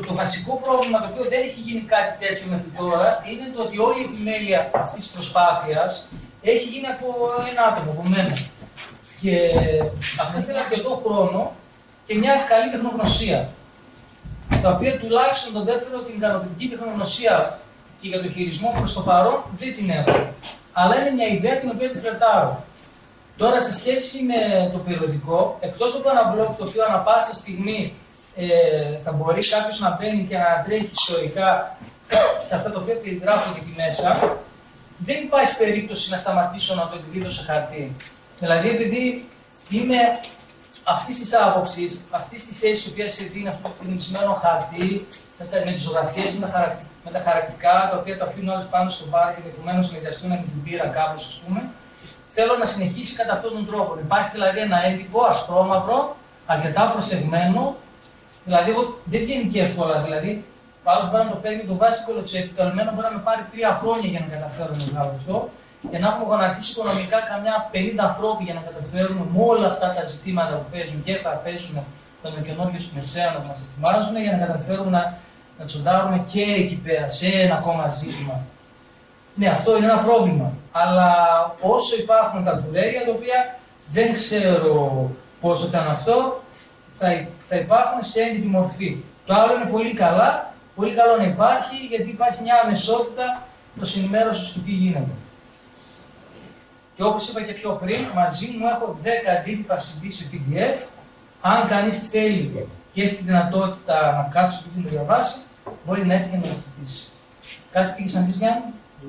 το βασικό πρόβλημα το οποίο δεν έχει γίνει κάτι τέτοιο μέχρι τώρα είναι το ότι όλη η επιμέλεια αυτή της προσπάθειας έχει γίνει από ένα άτομο, από μένα. Και αυτό θέλει αρκετό χρόνο και μια καλή τεχνογνωσία. Τα οποία τουλάχιστον τον δεύτερο την ικανοποιητική τεχνογνωσία και για το χειρισμό προς το παρόν δεν την έχω. Αλλά είναι μια ιδέα την οποία την φλετάρω. Τώρα, σε σχέση με το περιοδικό, εκτός από ένα blog το οποίο ανα πάσα στιγμή ε, θα μπορεί κάποιος να μπαίνει και να τρέχει ιστορικά σε αυτά τα οποία περιγράφονται εκεί μέσα, δεν υπάρχει περίπτωση να σταματήσω να το εκδίδω σε χαρτί. Δηλαδή, επειδή είμαι αυτής της άποψης, αυτής της θέση η οποία σε δίνει αυτό το κινησμένο χαρτί, με τις ζωγραφιές, με, με, τα χαρακτικά, τα οποία τα αφήνουν άλλους πάνω στο βάρη και ενδεχομένω συνδυαστούν με την πύρα κάπως, ας πούμε, θέλω να συνεχίσει κατά αυτόν τον τρόπο. Υπάρχει δηλαδή ένα έντυπο ασπρόμαυρο, αρκετά προσεγμένο, Δηλαδή, εγώ δεν βγαίνει και εύκολα. Δηλαδή, ο άλλος μπορεί να το παίρνει το βάσει κολοτσέπι, το αλμένο μπορεί να με πάρει τρία χρόνια για να καταφέρω να βγάλω αυτό. Και να έχουμε γονατίσει οικονομικά καμιά 50 ανθρώποι για να καταφέρουμε με όλα αυτά τα ζητήματα που παίζουν και θα παίζουν τον καινούριο μεσαία να μας ετοιμάζουν για να καταφέρουμε να, να τσοντάρουμε και εκεί πέρα σε ένα ακόμα ζήτημα. Ναι, αυτό είναι ένα πρόβλημα. Αλλά όσο υπάρχουν τα δουλεύια τα οποία δεν ξέρω πόσο θα είναι αυτό, θα, θα υπάρχουν σε έντυπη μορφή. Το άλλο είναι πολύ καλά, πολύ καλό να υπάρχει, γιατί υπάρχει μια αμεσότητα το ενημέρωση του τι γίνεται. Και όπως είπα και πιο πριν, μαζί μου έχω 10 αντίτυπα CD σε PDF. Αν κανείς θέλει και έχει τη δυνατότητα να κάτσει και να το διαβάσει, μπορεί να έρθει και να το ζητήσει. Κάτι πήγες να πεις, Γιάννη;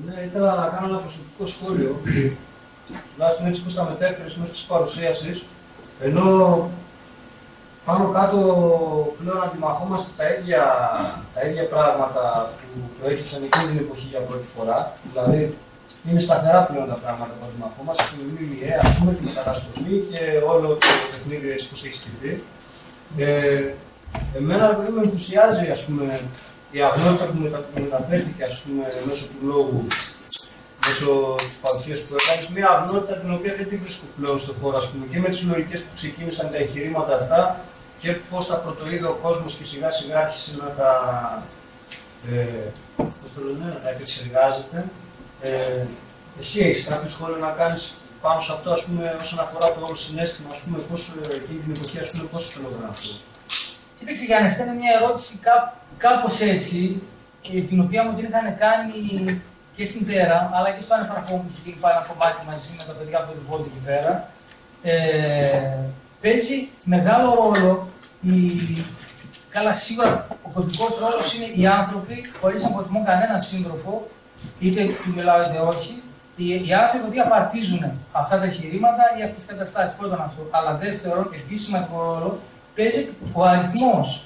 Ναι, ήθελα να κάνω ένα προσωπικό σχόλιο. Τουλάχιστον έτσι που τα μετέφερες μέσω τη παρουσίαση, ενώ πάνω κάτω πλέον αντιμαχόμαστε τα ίδια, τα ίδια πράγματα που προέκυψαν εκείνη την εποχή για πρώτη φορά. Δηλαδή, είναι σταθερά πλέον τα πράγματα που αντιμαχόμαστε, την ΜΜΕ, ας πούμε, την καταστολή και όλο το παιχνίδι έτσι που έχει στηθεί. Ε, εμένα δηλαδή, με ενθουσιάζει ας πούμε, η αγνότητα που μεταφέρθηκε ας πούμε, μέσω του λόγου, μέσω της παρουσίας που έκανες, μια αγνότητα την οποία δεν την βρίσκω πλέον στον χώρο ας πούμε, και με τις λογικέ που ξεκίνησαν τα εγχειρήματα αυτά και πώς τα πρωτοείδε ο κόσμος και σιγά σιγά άρχισε να τα, ε, πώς το λένε, να τα επεξεργάζεται. Ε, εσύ έχεις κάποιο σχόλιο να κάνεις πάνω σε αυτό, ας πούμε, όσον αφορά το όλο συνέστημα, ας πούμε, πώς, ε, εκείνη την εποχή, ας πούμε, πώς το αυτό; Κοίταξε Γιάννη, αυτή είναι μια ερώτηση κά, κάπως έτσι, την οποία μου την είχαν κάνει και στην Πέρα, αλλά και στο ανεφαρχό μου είχε γίνει πάει ένα κομμάτι μαζί με τα παιδιά από το Λιβόλιο εκεί πέρα. Ε, παίζει μεγάλο ρόλο η... Καλά, σίγουρα ο κωδικός ρόλος είναι οι άνθρωποι, χωρίς να αποτιμώ κανέναν σύντροφο, είτε του μιλάω είτε όχι, οι, οι άνθρωποι που απαρτίζουν αυτά τα εγχειρήματα ή αυτές τις καταστάσεις. Πρώτον αυτό. Αλλά δεύτερον, επίση σημαντικό ρόλο παίζει ο αριθμός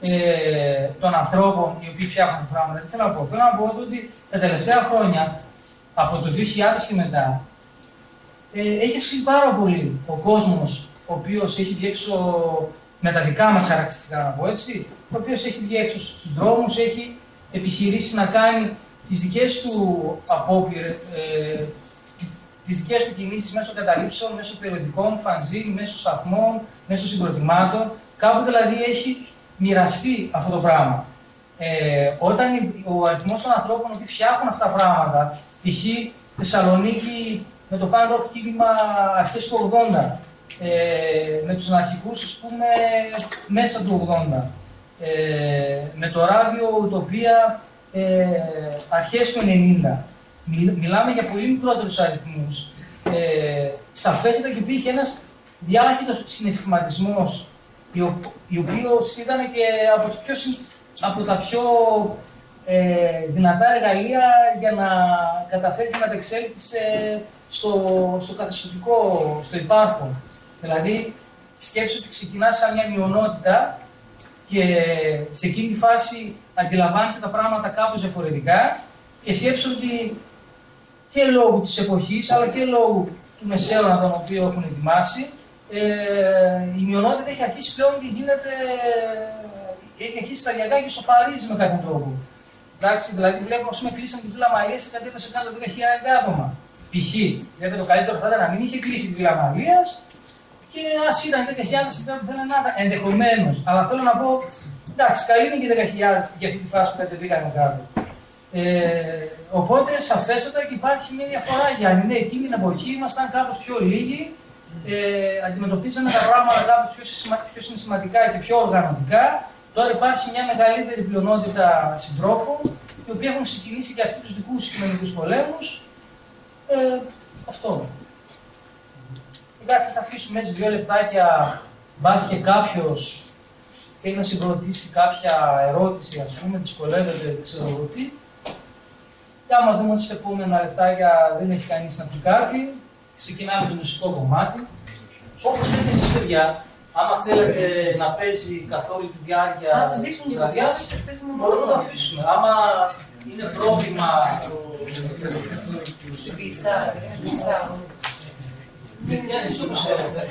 ε, των ανθρώπων οι οποίοι φτιάχνουν πράγματα. Τι θέλω να πω. Θέλω να πω ότι τα τελευταία χρόνια, από το 2000 και μετά, ε, έχει αυξηθεί πάρα πολύ ο κόσμος ο οποίος έχει βγει έξω με τα δικά μας χαρακτηριστικά, να πω έτσι, ο οποίος έχει βγει έξω στους δρόμους, έχει επιχειρήσει να κάνει τις δικές του απόπειρε, ε, τις δικές του κινήσεις μέσω καταλήψεων, μέσω περιοδικών, φανζίν, μέσω σταθμών, μέσω συγκροτημάτων. Κάπου δηλαδή έχει μοιραστεί αυτό το πράγμα. Ε, όταν ο αριθμός των ανθρώπων που φτιάχνουν αυτά τα πράγματα, π.χ. Θεσσαλονίκη με το πάνω κίνημα αρχές του 80, ε, με τους αναρχικούς, ας πούμε, μέσα του 80. Ε, με το ράδιο Ουτοπία ε, αρχές του 90. μιλάμε για πολύ μικρότερους αριθμούς. Ε, σαφέστατα και υπήρχε ένας διάχυτος συναισθηματισμός, ο οποίος ήταν και από, πιο, από τα πιο ε, δυνατά εργαλεία για να καταφέρει να αντεξέλθει στο, στο καθεστωτικό, στο υπάρχον. Δηλαδή, σκέψου ότι ξεκινάς σαν μια μειονότητα και σε εκείνη τη φάση αντιλαμβάνεσαι τα πράγματα κάπως διαφορετικά και σκέψου ότι και λόγω της εποχής, αλλά και λόγω του μεσαίωνα τον οποίο έχουν ετοιμάσει, ε, η μειονότητα έχει αρχίσει πλέον και γίνεται, έχει αρχίσει σταδιακά και σοφαρίζει με κάποιον τρόπο. Εντάξει, δηλαδή βλέπουμε, ας πούμε, κλείσαμε τη Βίλα Μαλία και κατέβασε κάτω 10.000 άτομα. Π.χ. Γιατί το καλύτερο θα ήταν να μην είχε κλείσει τη Βίλα Μαλίας και ας ήταν 10.000 και δεν θέλανε να Ενδεχομένως. Αλλά θέλω να πω, εντάξει, καλή είναι και 10.000 για αυτή τη φάση που κατεβήκαμε κάτω. Ε, οπότε σαφέστατα και υπάρχει μια διαφορά. Για ναι, εκείνη την εποχή ήμασταν κάπως πιο λίγοι, ε, αντιμετωπίζαμε τα πράγματα κάπως πιο, πιο συναισθηματικά και πιο οργανωτικά. Τώρα υπάρχει μια μεγαλύτερη πλειονότητα συντρόφων, οι οποίοι έχουν ξεκινήσει και αυτοί τους δικούς κοινωνικού πολέμους. Ε, αυτό. Εντάξει, θα αφήσουμε έτσι δύο λεπτάκια, μπας και κάποιος θέλει να συγκροτήσει κάποια ερώτηση, ας πούμε, δυσκολεύεται, δεν ξέρω εγώ τι. Και άμα δούμε ότι στα επόμενα λεπτάκια δεν έχει κανείς να πει κάτι, ξεκινάμε το μουσικό κομμάτι. Όπως λέτε εσείς, παιδιά, άμα θέλετε να παίζει καθ' όλη τη διάρκεια της βραδιάς, μπορούμε να το αφήσουμε. Άμα είναι πρόβλημα. Πιστά, πιστά. Μην μοιάζει όπως θέλετε.